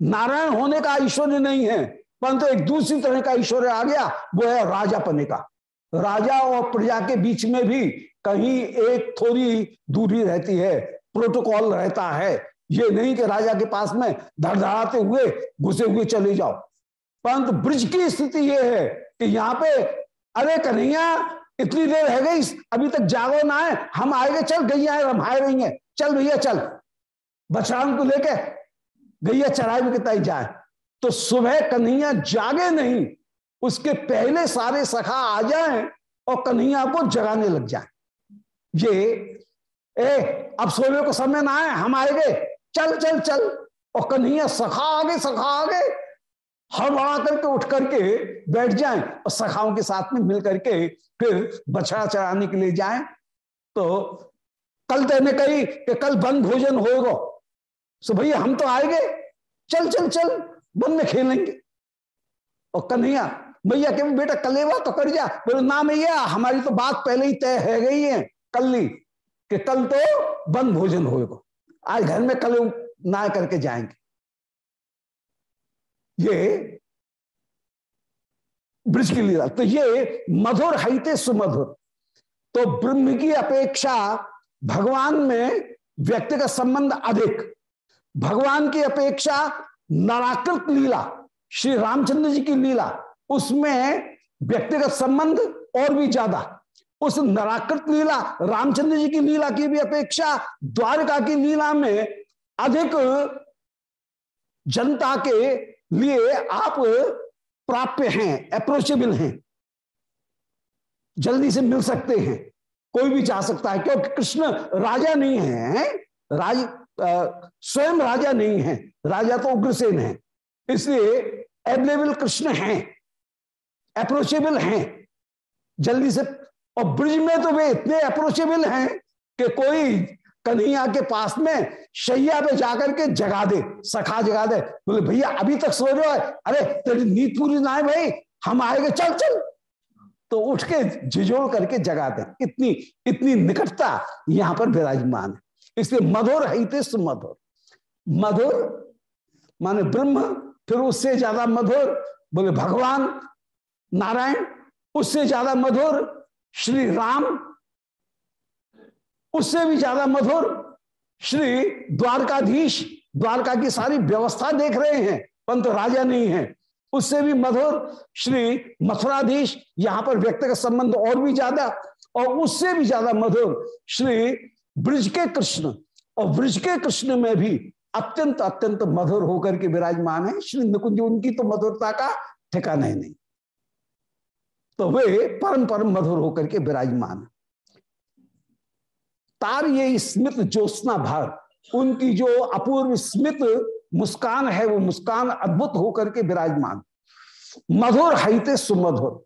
Speaker 1: नारायण होने का ऐश्वर्य नहीं है परंतु एक दूसरी तरह का ऐश्वर्य आ गया, वो है राजा पने का। राजा और प्रजा के बीच में भी कहीं एक थोड़ी दूरी रहती है, प्रोटोकॉल रहता है। ये नहीं कि राजा के पास में धड़धड़ाते हुए घुसे हुए चले जाओ। परंतु ब्रिज की स्थिति ये है कि यहाँ पे, अरे कन्हैया, इतनी देर है गई, अभी तक जागो ना है हम आएँगे, चल, गैया रमाए रही है। चल भैया, चल। बछड़ान को लेके गैया चराए में कितना ही जाए। तो सुबह कन्हैया जागे नहीं, उसके पहले सारे सखा आ जाएँ और कन्हैया को जगाने लग जाए। ये, ए, अब सोने को समय ना आए हम आएँगे चल चल चल। और कन्हैया सखा आगे सखा आ आगे हड़बड़ा करके उठ करके बैठ जाएँ और सखाओं के साथ में मिल करके फिर बछड़ा चढ़ाने के लिए जाएँ। तो कल तेने कही कि कल बंद भोजन होगा। सो भैया, हम तो आएँगे चल चल चल। वन में खेलेंगे और कन्हैया, भैया के बेटा, कलेवा तो कर जा। बोले, ना भैया हमारी तो बात पहले ही तय है गई है कल ली कि कल तो बंद भोजन होगा आज घर में कल ना करके जाएँगे। ये ब्रिज की लीला तो ये मधुर हईते सुमधुर। तो ब्रह्म की अपेक्षा भगवान में व्यक्तिगत संबंध अधिक। भगवान की अपेक्षा नाराकृत लीला, श्री रामचंद्र जी की लीला, उसमें व्यक्तिगत संबंध और भी ज़्यादा। उस नराकृत लीला, रामचंद्र जी की लीला की भी अपेक्षा, द्वारका की लीला में अधिक जनता के लिए आप प्राप्य हैं अप्रोचेबल हैं। जल्दी से मिल सकते हैं, कोई भी चाह सकता है, क्योंकि कृष्ण राजा नहीं है, राज स्वयं राजा नहीं है, राजा तो उग्रसेन है। इसलिए एवलेबल कृष्ण हैं अप्रोचेबल हैं। जल्दी से, और ब्रिज में तो वे इतने अप्रोचेबल हैं कि कोई कन्हैया के पास में शैया पे जाकर के जगा दे, सखा जगा दे। बोले, भैया, अभी तक सो रहे हो? अरे, तेरी नींद पूरी ना है भाई, हम आएँगे, चल चल। तो उठ के झिझोड़ करके जगा दे। इतनी इतनी निकटता यहाँ पर विराजमान है। इसलिए मधुर है सुमधुर मधुर माने ब्रह्म, फिर उससे ज़्यादा मधुर बोले भगवान, नारायण, उससे ज़्यादा मधुर श्री राम, उससे भी ज़्यादा मधुर श्री द्वारकाधीश। द्वारका की सारी व्यवस्था देख रहे हैं परंतु राजा नहीं है। उससे भी मधुर श्री मथुराधीश, यहाँ पर व्यक्तिगत संबंध और भी ज़्यादा, और उससे भी ज़्यादा मधुर श्री ब्रिज के कृष्ण और ब्रज के कृष्ण में भी अत्यंत अत्यंत मधुर होकर के विराजमान है। श्री निकुंज, उनकी तो मधुरता का ठिकाना ही नहीं। तो वे परम परम मधुर होकर के विराजमान है। तार ये स्मित ज्योत्ना भर, उनकी जो अपूर्व स्मित मुस्कान है, वो मुस्कान अद्भुत होकर के विराजमान। मधुर हईते सुमधुर,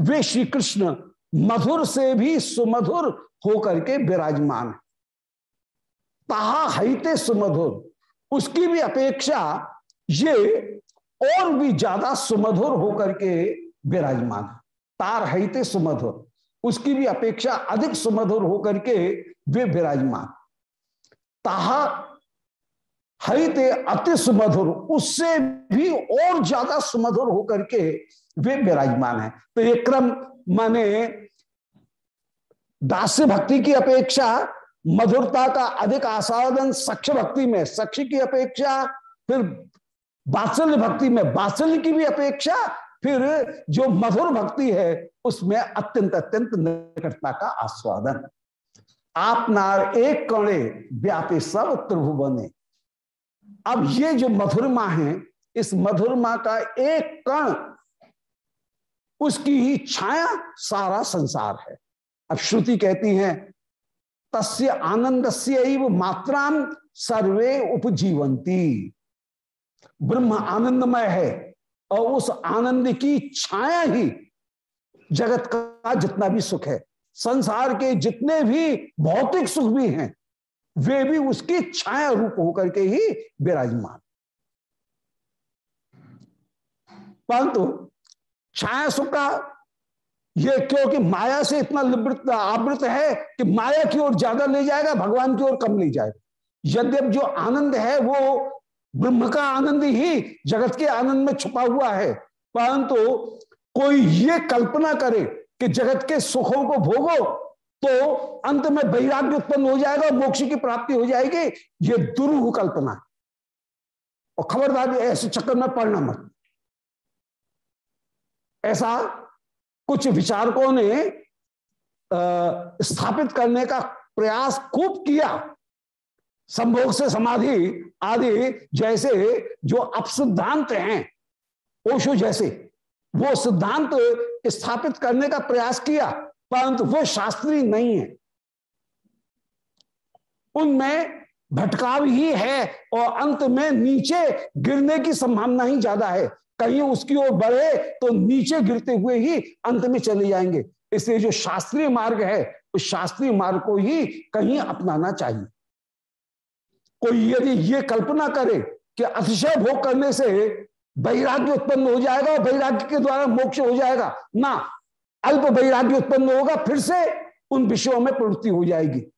Speaker 1: वे श्री कृष्ण मधुर से भी सुमधुर होकर के विराजमान ताहा हिते सुमधुर उसकी भी अपेक्षा ये और भी ज़्यादा सुमधुर होकर के विराजमान तार हिते सुमधुर उसकी भी अपेक्षा अधिक सुमधुर होकर के वे विराजमान। ताहा हरिते अति सुमधुर। उससे भी और ज़्यादा सुमधुर होकर के वे विराजमान है। तो ये क्रम माने दास्य भक्ति की अपेक्षा मधुरता का अधिक आस्वादन सक्ष भक्ति में सक्ष की अपेक्षा, फिर बात्सल्य भक्ति में, बात्सल्य की भी अपेक्षा, फिर जो मधुर भक्ति है, उसमें अत्यंत अत्यंत निकटता का आस्वादन। आप नार एक कणे व्यापी सब त्रिभुवने। अब ये जो मधुरमा है, इस मधुरमा का एक कण, उसकी ही छाया सारा संसार है। अब श्रुति कहती है तस्य आनंद से मात्राम सर्वे उपजीवंती ब्रह्म आनंदमय है और उस आनंद की छाया ही जगत का जितना भी सुख है, संसार के जितने भी भौतिक सुख भी हैं, वे भी उसकी छाया रूप होकर के ही विराजमान। परंतु छाया सुख का ये क्योंकि माया से इतना लिवृत आवृत है कि माया की ओर ज़्यादा ले जाएगा, भगवान की ओर कम ले जाएगा। यद्यप जो आनंद है, वो ब्रह्म का आनंद ही जगत के आनंद में छुपा हुआ है। परंतु कोई ये कल्पना करे कि जगत के सुखों को भोगो तो अंत में वैराग्य उत्पन्न हो जाएगा मोक्ष की प्राप्ति हो जाएगी। ये दुरूह कल्पना और खबरदार ऐसे चक्कर में पड़ना मत। ऐसा कुछ विचारकों ने स्थापित करने का प्रयास खूब किया। संभोग से समाधि आदि जैसे जो अपसिद्धांत हैं, ओशो जैसे, वो सिद्धांत स्थापित करने का प्रयास किया, परंतु वो शास्त्रीय नहीं है। उनमें भटकाव ही है और अंत में नीचे गिरने की संभावना ही ज़्यादा है। कहीं उसकी ओर बढ़े तो नीचे गिरते हुए ही अंत में चले जाएँगे। इसलिए जो शास्त्रीय मार्ग है, उस शास्त्रीय मार्ग को ही कहीं अपनाना चाहिए। कोई यदि ये कल्पना करे कि अतिशय भोग करने से वैराग्य उत्पन्न हो जाएगा और वैराग्य के द्वारा मोक्ष हो जाएगा, ना, अल्प वैराग्य उत्पन्न होगा, फिर से उन विषयों में प्रवृत्ति हो जाएगी।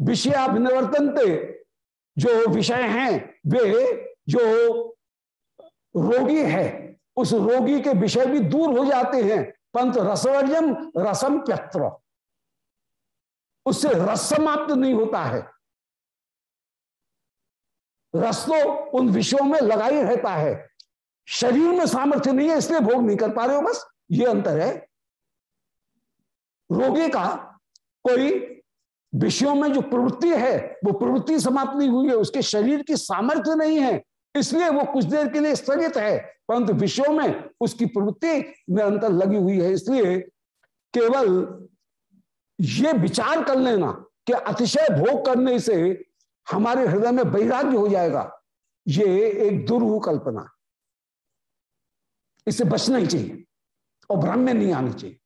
Speaker 1: विषय विषयाभिनिवर्तनते जो विषय हैं, वे जो रोगी है, उस रोगी के विषय भी दूर हो जाते हैं। पंत रसवर्जम रसम त्यत्र उससे रस समाप्त नहीं होता है। रस तो उन विषयों में लगा ही रहता है। शरीर में सामर्थ्य नहीं है, इसलिए भोग नहीं कर पा रहे हो, बस ये अंतर है। रोगी का कोई विषयों में जो प्रवृत्ति है, वो प्रवृत्ति समाप्त नहीं हुई है, उसके शरीर की सामर्थ्य नहीं है। इसलिए वो कुछ देर के लिए स्थगित है, परंतु विषयों में उसकी प्रवृत्ति निरंतर लगी हुई है। इसलिए केवल ये विचार कर लेना कि अतिशय भोग करने से हमारे हृदय में वैराग्य हो जाएगा, ये एक दुर्व कल्पना इससे बचना ही चाहिए और भ्रम में नहीं आनी चाहिए।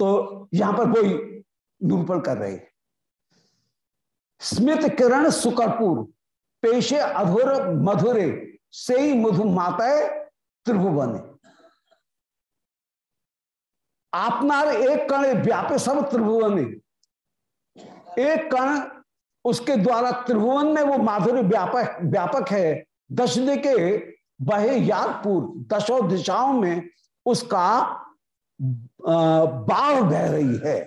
Speaker 1: तो यहाँ पर कोई निरूपण कर रहे हैं। स्मित किरण सुकरपुर पेशे अधुर मधुरे से ही मधु माता त्रिभुवन। आपनार एक कण व्यापे सब त्रिभुवन। एक कण उसके द्वारा त्रिभुवन में वो माधुर्य व्यापक व्यापक है। दश के बहे यादपुर, दशों दिशाओं में उसका बाढ़ बह रही है।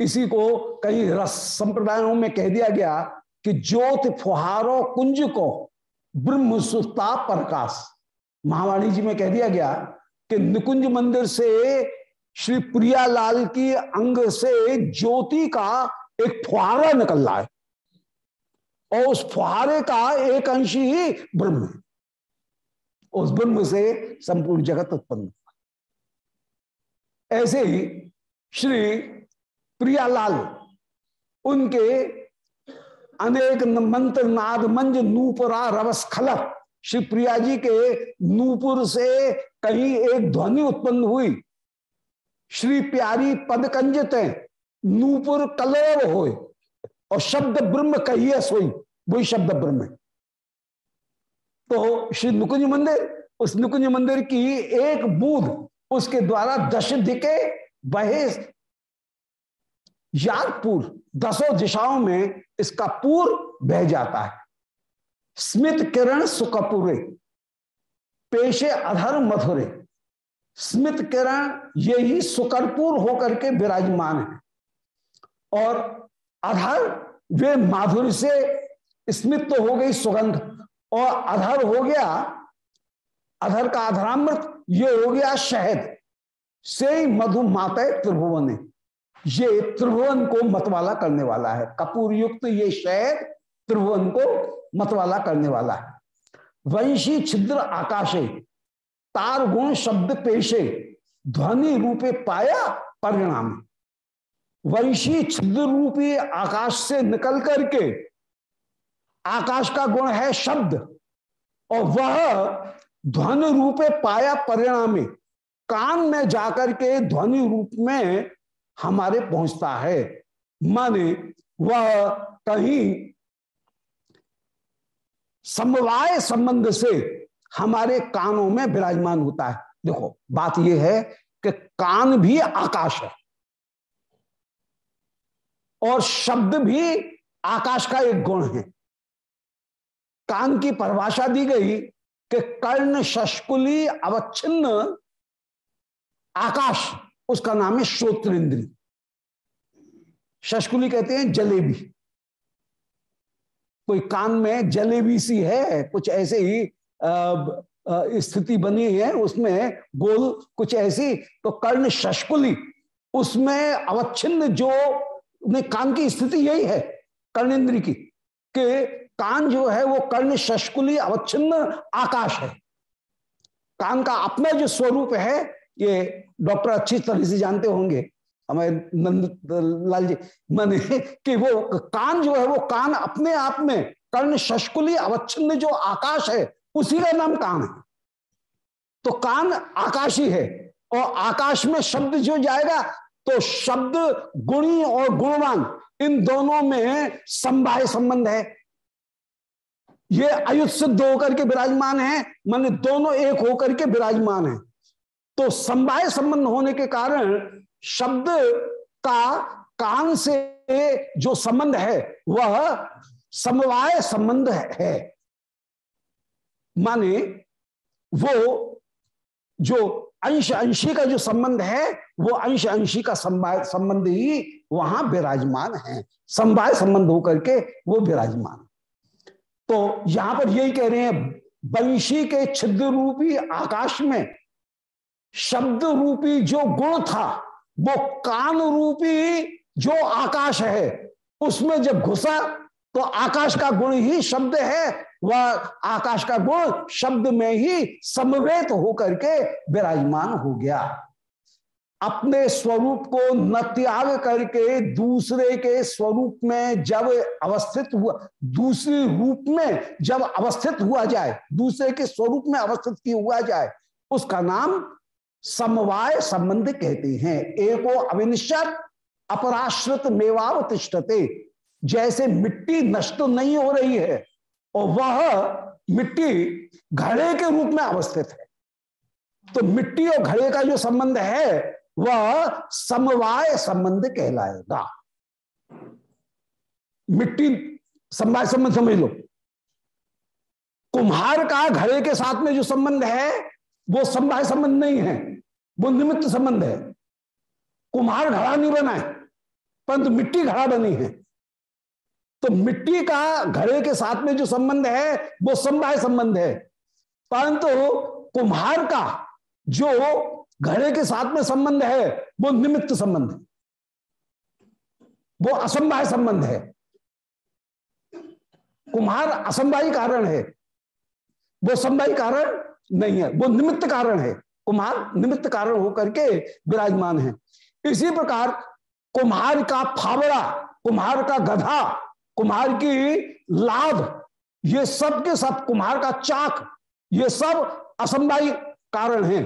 Speaker 1: इसी को कई रस संप्रदायों में कह दिया गया कि ज्योति फुहारो कुंज को ब्रह्म सुता प्रकाश। महावाणी जी में कह दिया गया कि निकुंज मंदिर से श्री प्रियालाल की अंग से ज्योति का एक फुहारा निकल रहा है। और उस फुहारे का एक अंश ही ब्रह्म है। उस ब्रह्म से संपूर्ण जगत उत्पन्न ऐसे ही श्री प्रियालाल उनके अनेक मंत्र नाद मंज नूपुरा रवस खलप श्री प्रिया जी के नूपुर से कहीं एक ध्वनि उत्पन्न हुई। श्री प्यारी पद कंजित नूपुर कलर हो और शब्द ब्रह्म कहिए सोई वही शब्द ब्रह्म तो श्री नुकुंज मंदिर, उस नुकुंज मंदिर की एक बूंद, उसके द्वारा दश दिखे बहे यादपुर दसों दिशाओं में इसका पूर बह जाता है। स्मित किरण सुकपुरे, पेशे अधर मधुरे। स्मित किरण ये ही सुकरपुर होकर के विराजमान है। और अधर वे माधुर्य से स्मित तो हो गई सुगंध, और अधर हो गया, अधर का अधरामृत, ये हो गया शहद। से मधु माता त्रिभुवन ये त्रिभुवन को मतवाला करने वाला है। कपूर युक्त ये शहद त्रिभुवन को मतवाला करने वाला है। वंशी छिद्र आकाशे, तार गुण शब्द पेशे, ध्वनि रूपे पाया परिणाम। वंशी छिद्र रूपी आकाश से निकल करके आकाश का गुण है शब्द, और वह ध्वनि रूपे पाया परिणामी। कान में जाकर के ध्वनि रूप में हमारे पहुँचता है। माने वह कहीं समवाय संबंध से हमारे कानों में विराजमान होता है। देखो, बात यह है कि कान भी आकाश है और शब्द भी आकाश का एक गुण है। कान की परिभाषा दी गई कि कर्ण, शशकुली, अवच्छिन्न आकाश उसका नाम है श्रोत्र इंद्री शशकुली कहते हैं जलेबी। कोई कान में जलेबी सी है, कुछ ऐसे ही स्थिति बनी है उसमें गोल कुछ ऐसी तो कर्ण शशकुली, उसमें अवच्छिन्न जो, ने कान की स्थिति यही है कर्णेन्द्र की, कि कान जो है वो कर्ण शशकुली अवच्छिन्न आकाश है। कान का अपना जो स्वरूप है ये डॉक्टर अच्छी तरह से जानते होंगे। हमारे नंद लाल जी, माने कि वो कान जो है, वो कान अपने आप में कर्ण शशकुली अवच्छिन्न जो आकाश है, उसी का नाम कान है। तो कान आकाशी है और आकाश में शब्द जो जाएगा तो शब्द, गुणी और गुणवान, इन दोनों में संवाय संबंध है। ये अयुत सिद्ध होकर के विराजमान है, मान दोनों एक होकर के विराजमान है। तो संवाय संबंध होने के कारण शब्द का कान से जो संबंध है, वह समवाय संबंध है। माने वो जो अंश अंशी का जो संबंध है, वो अंश अंशी का संबंध ही वहाँ विराजमान है। संवाय संबंध होकर के वो विराजमान। तो यहाँ पर यही कह रहे हैं वंशी के छिद्र रूपी आकाश में शब्द रूपी जो गुण था, वो कान रूपी जो आकाश है, उसमें जब घुसा तो आकाश का गुण ही शब्द है, वह आकाश का गुण शब्द में ही समवेत होकर के विराजमान हो गया। अपने स्वरूप को न त्याग करके दूसरे के स्वरूप में जब अवस्थित हुआ, दूसरे रूप में जब अवस्थित हुआ जाए, दूसरे के स्वरूप में अवस्थित हुआ जाए, उसका नाम समवाय संबंध कहते हैं। एको अविनिश्चत अपराश्रित मेवावतिष्ठते जैसे मिट्टी नष्ट नहीं हो रही है और वह मिट्टी घड़े के रूप में अवस्थित है। तो मिट्टी और घड़े का जो संबंध है, वह समवाय संबंध कहलाएगा। मिट्टी समवाय संबंध समझ लो। कुम्हार का घड़े के साथ में जो संबंध है वो समवाय संबंध नहीं है, वो निमित्त संबंध है। कुम्हार घड़ा नहीं बना है, परंतु मिट्टी घड़ा बनी है। तो मिट्टी का घड़े के साथ में जो संबंध है, वो समवाय संबंध है। परंतु कुम्हार का जो घड़े के साथ में संबंध है, वो निमित्त संबंध है। वो असंवाय संबंध है। कुम्हार असंवाई कारण है। वो संवाई कारण नहीं है। वो निमित्त कारण है। कुम्हार निमित्त कारण होकर के विराजमान है। इसी प्रकार कुम्हार का फावड़ा, कुम्हार का गधा, कुम्हार की लाभ ये सब के सब कुम्हार का चाक, ये सब असंभाई कारण है।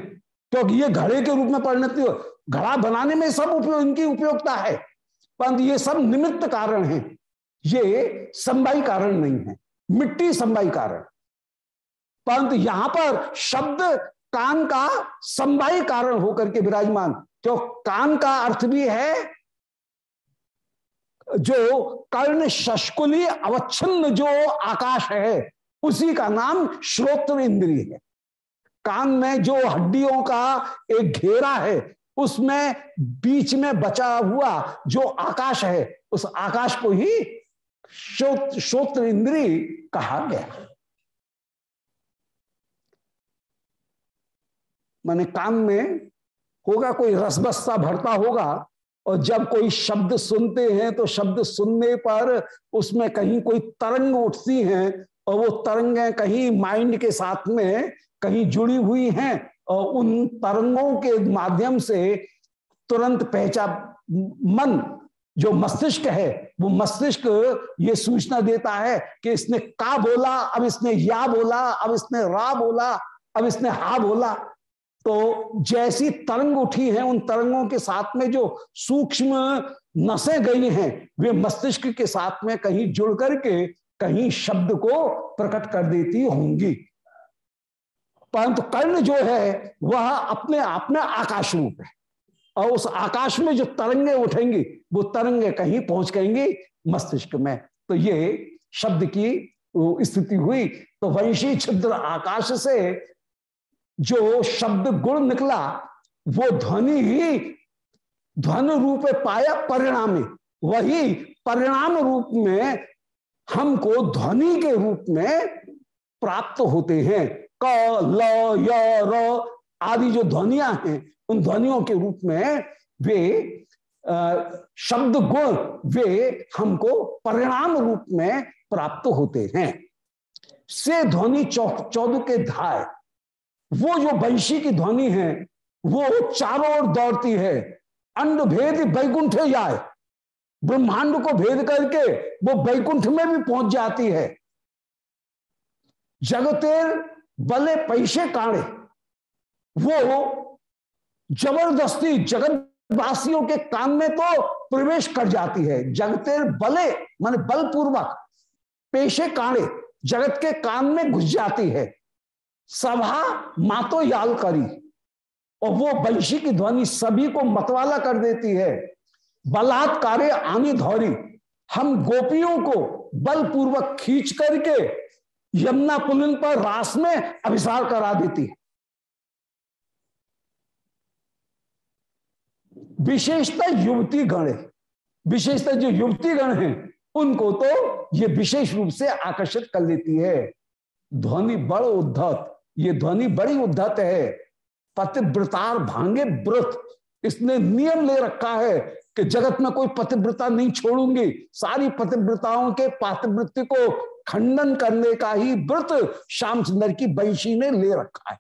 Speaker 1: क्योंकि ये घड़े के रूप में परिणत हो। घड़ा बनाने में सब उपयोग, इनकी उपयोगिता है। परंतु ये सब निमित्त कारण है। ये संवाई कारण नहीं है। मिट्टी संवाई कारण। परंतु यहाँ पर शब्द कान का संवाई कारण होकर के विराजमान। जो कान का अर्थ भी है जो कर्ण शशकुली अवच्छिन्न जो आकाश है, उसी का नाम श्रोत्र इंद्रिय है। कान में जो हड्डियों का एक घेरा है, उसमें बीच में बचा हुआ जो आकाश है, उस आकाश को ही श्रोत्र इंद्री कहा गया। माने कान में होगा, कोई रसबस्ता भरता होगा, और जब कोई शब्द सुनते हैं तो शब्द सुनने पर उसमें कहीं कोई तरंग उठती हैं, और वो तरंगें कहीं माइंड के साथ में कहीं जुड़ी हुई हैं, और उन तरंगों के माध्यम से तुरंत पहचान मन जो मस्तिष्क है, वो मस्तिष्क ये सूचना देता है कि इसने का बोला, अब इसने या बोला, अब इसने रा बोला, अब इसने हा बोला। तो जैसी तरंग उठी है, उन तरंगों के साथ में जो सूक्ष्म नसें गई हैं, वे मस्तिष्क के साथ में कहीं जुड़ करके कहीं शब्द को प्रकट कर देती होंगी। परंतु कर्ण जो है, वह अपने आप में आकाश रूप है। और उस आकाश में जो तरंगे उठेंगी, वो तरंगे कहीं पहुँच गएँगी मस्तिष्क में। तो ये शब्द की स्थिति हुई। तो वंशी छिद्र आकाश से जो शब्द गुण निकला, वो ध्वनि ही ध्वन रूप पाया परिणामी। वही परिणाम रूप में हमको ध्वनि के रूप में प्राप्त होते हैं। क, ल, य, र आदि जो ध्वनिया हैं, उन ध्वनियों के रूप में वे शब्द गुण वे हमको परिणाम रूप में प्राप्त होते हैं। से ध्वनि चौदह के धाय वो जो वंशी की ध्वनि है, वो चारों ओर दौड़ती है। अंड भेद बैकुंठ जाए ब्रह्मांड को भेद करके वो बैकुंठ में भी पहुँच जाती है। जगतेर बले पैसे काणे। वो ज़बरदस्ती जगत वासियों के कान में तो प्रवेश कर जाती है। जगतेर बले, माने बलपूर्वक, पेशे काणे, जगत के कान में घुस जाती है। सभा मातो याल करी। और वो वंशी की ध्वनि सभी को मतवाला कर देती है। बलात्कारे आनी धौरी, हम गोपियों को बलपूर्वक खींच करके यमुना पुलिन पर रास में अभिसार करा देती विशेषता युवती गण, विशेषता जो युवती गण है, उनको तो ये विशेष रूप से आकर्षित कर लेती है। ध्वनि बड़ उद्धत ये ध्वनि बड़ी उद्धत है। पतिव्रतार भांगे व्रत इसने नियम ले रखा है कि जगत में कोई पतिव्रता नहीं छोड़ूँगी। सारी पतिव्रताओं के पातिवृत्ति को खंडन करने का ही व्रत श्याम सुंदर की बंशी ने ले रखा है।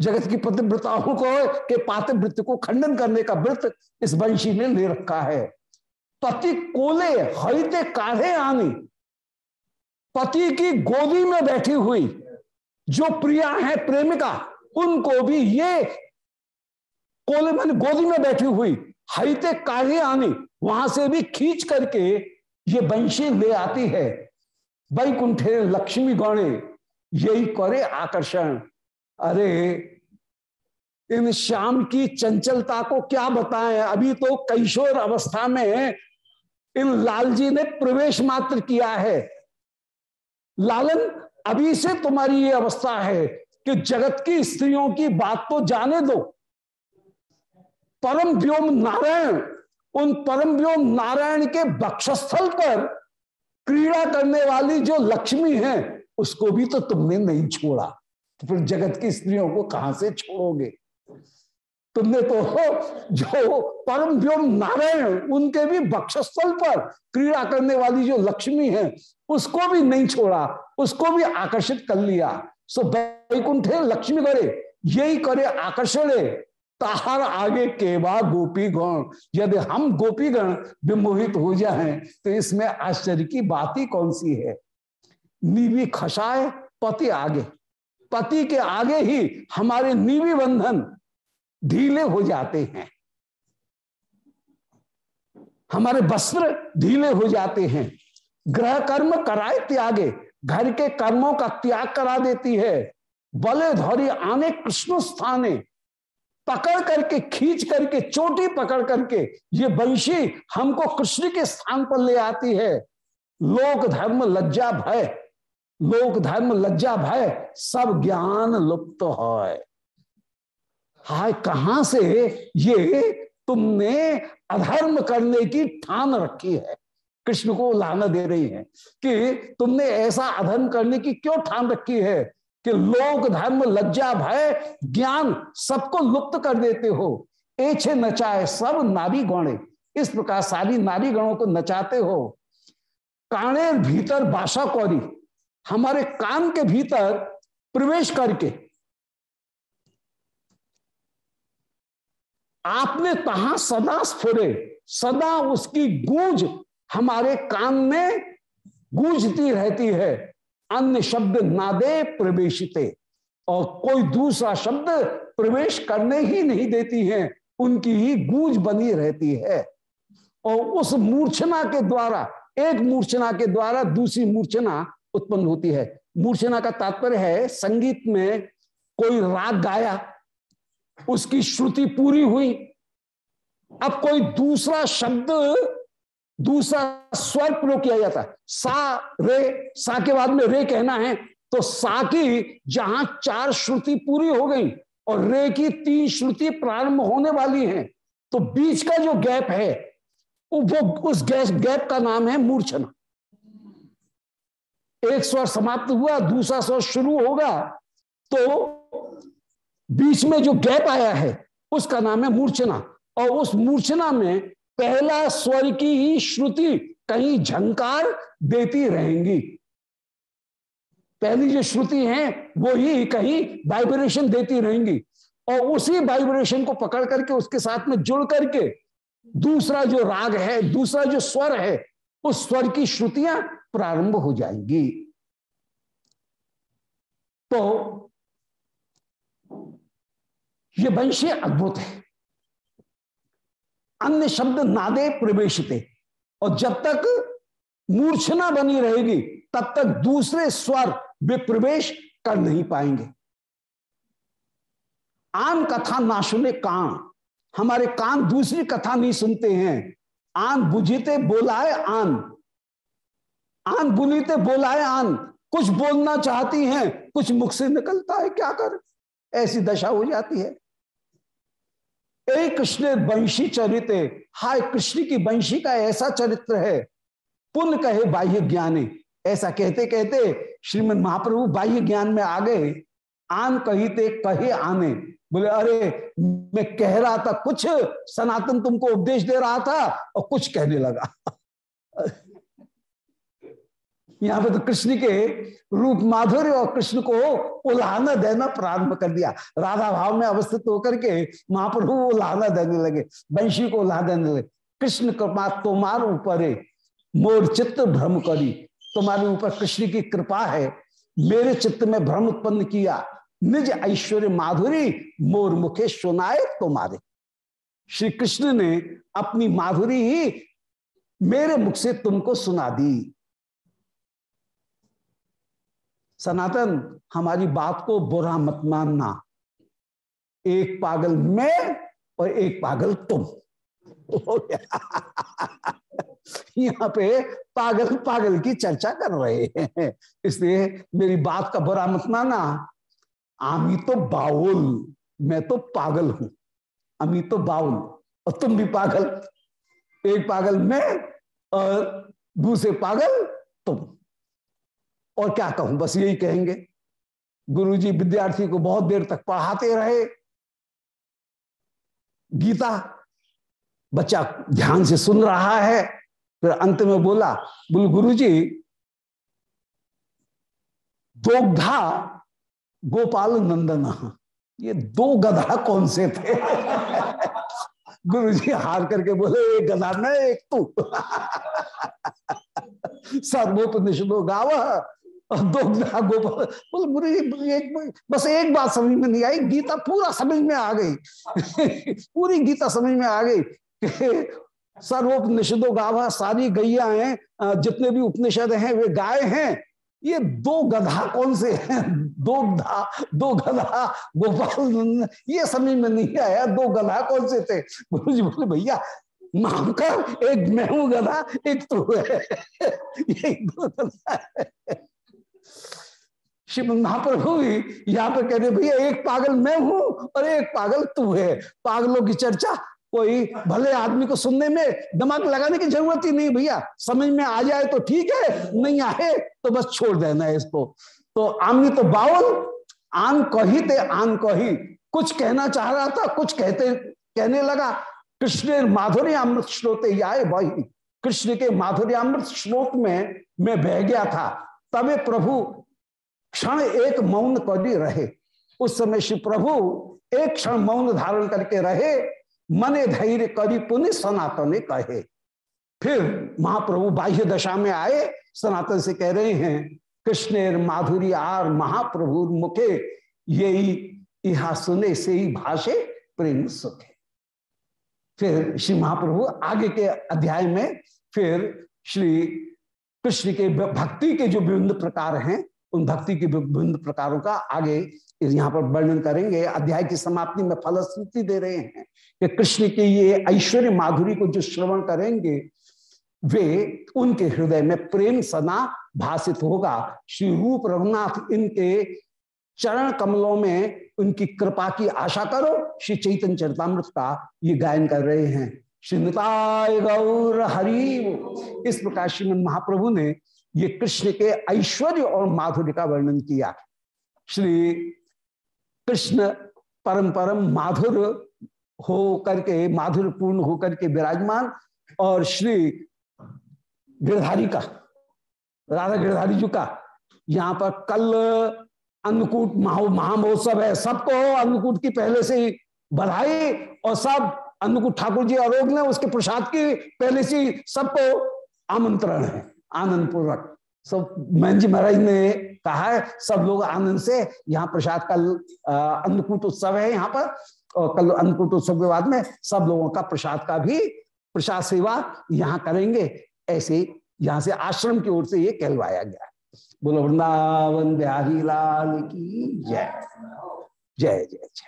Speaker 1: जगत की पतिव्रताओं को के पातिवृत्ति को खंडन करने का व्रत इस वंशी ने ले रखा है। पति कोले हरिते काढ़े आनी। पति की गोदी में बैठी हुई। जो प्रिया है प्रेमिका, उनको भी ये कोले मैंने गोदी में बैठी हुई हरिते काढ़े आनी वहाँ से भी खींच करके ये बंशी ले आती है। बैकुंठे लक्ष्मी गौणे, यही करे आकर्षण। अरे, इन श्याम की चंचलता को क्या बताएँ? अभी तो कैशोर अवस्था में इन लालजी ने प्रवेश मात्र किया है। लालन अभी से तुम्हारी ये अवस्था है कि जगत की स्त्रियों की बात तो जाने दो। परम व्योम नारायण, उन परम व्योम नारायण के बक्षस्थल पर क्रीड़ा करने वाली जो लक्ष्मी है, उसको भी तो तुमने नहीं छोड़ा। तो फिर जगत की स्त्रियों को कहाँ से छोड़ोगे? तुमने तो जो परम व्योम नारायण, उनके भी बक्षस्थल पर क्रीड़ा करने वाली जो लक्ष्मी है, उसको भी नहीं छोड़ा। उसको भी आकर्षित कर लिया। सो वैकुंठे लक्ष्मी करे यही करे आकर्षण ताहार आगे केवा गोपी गण यदि हम गोपी गण विमोहित हो जाए तो इसमें आश्चर्य की बात ही कौन सी है? नीवी खसाए पति आगे। पति के आगे ही हमारे नीवी बंधन ढीले हो जाते हैं। हमारे वस्त्र ढीले हो जाते हैं। ग्रह कर्म कराए त्यागे। घर के कर्मों का त्याग करा देती है। बले धौरी आने कृष्ण स्थाने पकड़ करके, खींच करके, चोटी पकड़ करके, ये वंशी हमको कृष्ण के स्थान पर ले आती है। लोक धर्म लज्जा भय, लोक धर्म लज्जा भय, सब ज्ञान लुप्त है हाय, कहाँ से ये तुमने अधर्म करने की ठान रखी है? कृष्ण को लाना दे रही है कि तुमने ऐसा अधर्म करने की क्यों ठान रखी है कि लोक धर्म, लज्जा, भय, ज्ञान सबको लुप्त कर देते हो? एछे नचाए सब नारी गौणे। इस प्रकार सारी नारी गणों को नचाते हो। काने भीतर भाषा कौरी। हमारे कान के भीतर प्रवेश करके आपने कहा सदा स्फुरे, सदा उसकी गूंज हमारे कान में गूंजती रहती है। अन्य शब्द नादे प्रवेशिते, और कोई दूसरा शब्द प्रवेश करने ही नहीं देती है, उनकी ही गूंज बनी रहती है। और उस मूर्छना के द्वारा, एक मूर्छना के द्वारा दूसरी मूर्छना उत्पन्न होती है। मूर्छना का तात्पर्य है, संगीत में कोई राग गाया, उसकी श्रुति पूरी हुई, अब कोई दूसरा शब्द दूसरा स्वर प्रयोग किया जाता है। सा, रे, सा के बाद में रे कहना है तो सा की जहाँ चार श्रुति पूरी हो गई और रे की तीन श्रुति प्रारंभ होने वाली हैं तो बीच का जो गैप है, वो उस गैस, गैप का नाम है मूर्छना। एक स्वर समाप्त हुआ, दूसरा स्वर शुरू होगा तो बीच में जो गैप आया है, उसका नाम है मूर्छना। और उस मूर्छना में पहला स्वर की ही श्रुति कहीं झंकार देती रहेंगी। पहली जो श्रुति है, वो ही कहीं वाइब्रेशन देती रहेंगी। और उसी वाइब्रेशन को पकड़ करके उसके साथ में जुड़ करके दूसरा जो राग है, दूसरा जो स्वर है, उस स्वर की श्रुतियाँ प्रारंभ हो जाएँगी। तो ये वंशी अद्भुत है। अन्य शब्द नादे प्रवेशते। और जब तक मूर्छना बनी रहेगी, तब तक दूसरे स्वर वे प्रवेश कर नहीं पाएँगे। आन कथा ना सुने कान। हमारे कान दूसरी कथा नहीं सुनते हैं। आन बुझीते बोलाए आन। आन बुनीते बोलाए आन। कुछ बोलना चाहती हैं, कुछ मुख से निकलता है, क्या कर? ऐसी दशा हो जाती है। एक कृष्ण वंशी चरित, हाय कृष्ण की वंशी का ऐसा चरित्र है। पुण्य कहे बाह्य ज्ञाने। ऐसा कहते कहते श्रीमद महाप्रभु बाह्य ज्ञान में आ गए। आन कही थे कहे आने। बोले, अरे, मैं कह रहा था, कुछ सनातन तुमको उपदेश दे रहा था और कुछ कहने लगा। यहाँ पे तो कृष्ण के रूप माधुर्य और कृष्ण को उल्हाना देना प्रारंभ कर दिया। राधा भाव में अवस्थित होकर के महाप्रभु उल्हाना देने लगे, वंशी को उल्हा देने लगे। कृष्ण कृपा तुम्हार ऊपर मोर चित्त भ्रम करी। तुम्हारे ऊपर कृष्ण की कृपा है, मेरे चित्त में भ्रम उत्पन्न किया। निज ऐश्वर्य माधुरी, मोर मुखे सुनाए तुम्हारे। श्री कृष्ण ने अपनी माधुरी ही मेरे मुख से तुमको सुना दी। सनातन, हमारी बात को बुरा मत मानना। एक पागल मैं और एक पागल तुम। यहाँ पे पागल पागल की चर्चा कर रहे हैं। इसलिए मेरी बात का बुरा मत माना आमी तो बाउल, मैं तो पागल हूँ। अमी तो बाउल, और तुम भी पागल। एक पागल मैं और दूसरे पागल तुम। और क्या कहूँ? बस यही कहेंगे। गुरुजी विद्यार्थी को बहुत देर तक पढ़ाते रहे। गीता बच्चा ध्यान से सुन रहा है। फिर अंत में बोला, बोल गुरु जी दोग्धा गोपाल नंदन, ये दो गधा कौन से थे? *laughs* गुरु जी हार करके बोले, एक गधा न, एक तू। *laughs* सर्वोपनिषदो गाव दो गोपाल, बोले जी एक बस एक बात समझ में नहीं आई, गीता पूरा समझ में आ गई। *laughs* पूरी गीता समझ में आ गई सर्वोपनिषदो गावा सारी गैया हैं जितने भी उपनिषद हैं, वे गाय हैं। ये दो गधा कौन से हैं? दो धा दो गधा, गोपाल ये समझ में नहीं आया, दो गधा कौन से थे? गुरु बोले, भैया एक मैं हूँ गधा, एक तू है। ये दो गधा है श्रीमद महाप्रभु यहाँ पर कह रहे भैया, एक पागल मैं हूँ और एक पागल तू है। पागलों की चर्चा, कोई भले आदमी को सुनने में दिमाग लगाने की ज़रूरत ही नहीं भैया। समझ में आ जाए तो ठीक है, नहीं आए तो बस छोड़ देना है इसको। तो आमनी तो बाउल, आन कही थे आन कही। कुछ कहना चाह रहा था, कुछ कहते, कहने लगा कृष्ण माधुर्य अमृत श्रोते आए वही कृष्ण के माधुर्य अमृत श्रोत में मैं बह गया था। तबे प्रभु क्षण एक मौन कर रहे। उस समय श्री प्रभु एक क्षण मौन धारण करके रहे। मने धैर्य करी पुण्य सनातन कहे। फिर महाप्रभु बाह्य दशा में आए। सनातन से कह रहे हैं कृष्ण माधुरी आर महाप्रभु मुखे यही यहा सुने से ही भाषे प्रेम सुखे। फिर श्री महाप्रभु आगे के अध्याय में फिर श्री कृष्ण के भक्ति के जो विभिन्न प्रकार हैं उन भक्ति के विभिन्न प्रकारों का आगे यहाँ पर वर्णन करेंगे। अध्याय की समाप्ति में फलश्रुति दे रहे हैं कि कृष्ण के ये ऐश्वर्य माधुरी को जो श्रवण करेंगे, वे उनके हृदय में प्रेम सना भाषित होगा। श्री रूप रघुनाथ इनके चरण कमलों में उनकी कृपा की आशा करो। श्री चैतन चरतामृत का ये गायन कर रहे हैं। श्रीताय गौर हरि। इस प्रकार श्रीमद महाप्रभु ने ये कृष्ण के ऐश्वर्य और माधुर्य का वर्णन किया। श्री कृष्ण परम परम माधुर हो करके माधुर पूर्ण होकर के विराजमान और श्री गिरधारी का, राधा गिरधारी जी का, यहाँ पर कल अन्नकूट महामहोत्सव है। सबको अन्नकूट की पहले से ही बधाई और सब अन्नकूट ठाकुर जी आरोग ने उसके प्रसाद की पहले से सबको आमंत्रण है। आनंद पूर्वक सब मैं जी महाराज ने कहा है सब लोग आनंद से यहाँ प्रसाद कल अन्नकूट उत्सव है यहाँ पर, और कल अन्नकूट उत्सव के बाद में सब लोगों का प्रसाद का भी, प्रसाद सेवा यहाँ करेंगे। ऐसे यहाँ से आश्रम की ओर से ये कहलवाया गया बोलो, वृंदावन बिहारी लाल की जय। जय जय जय।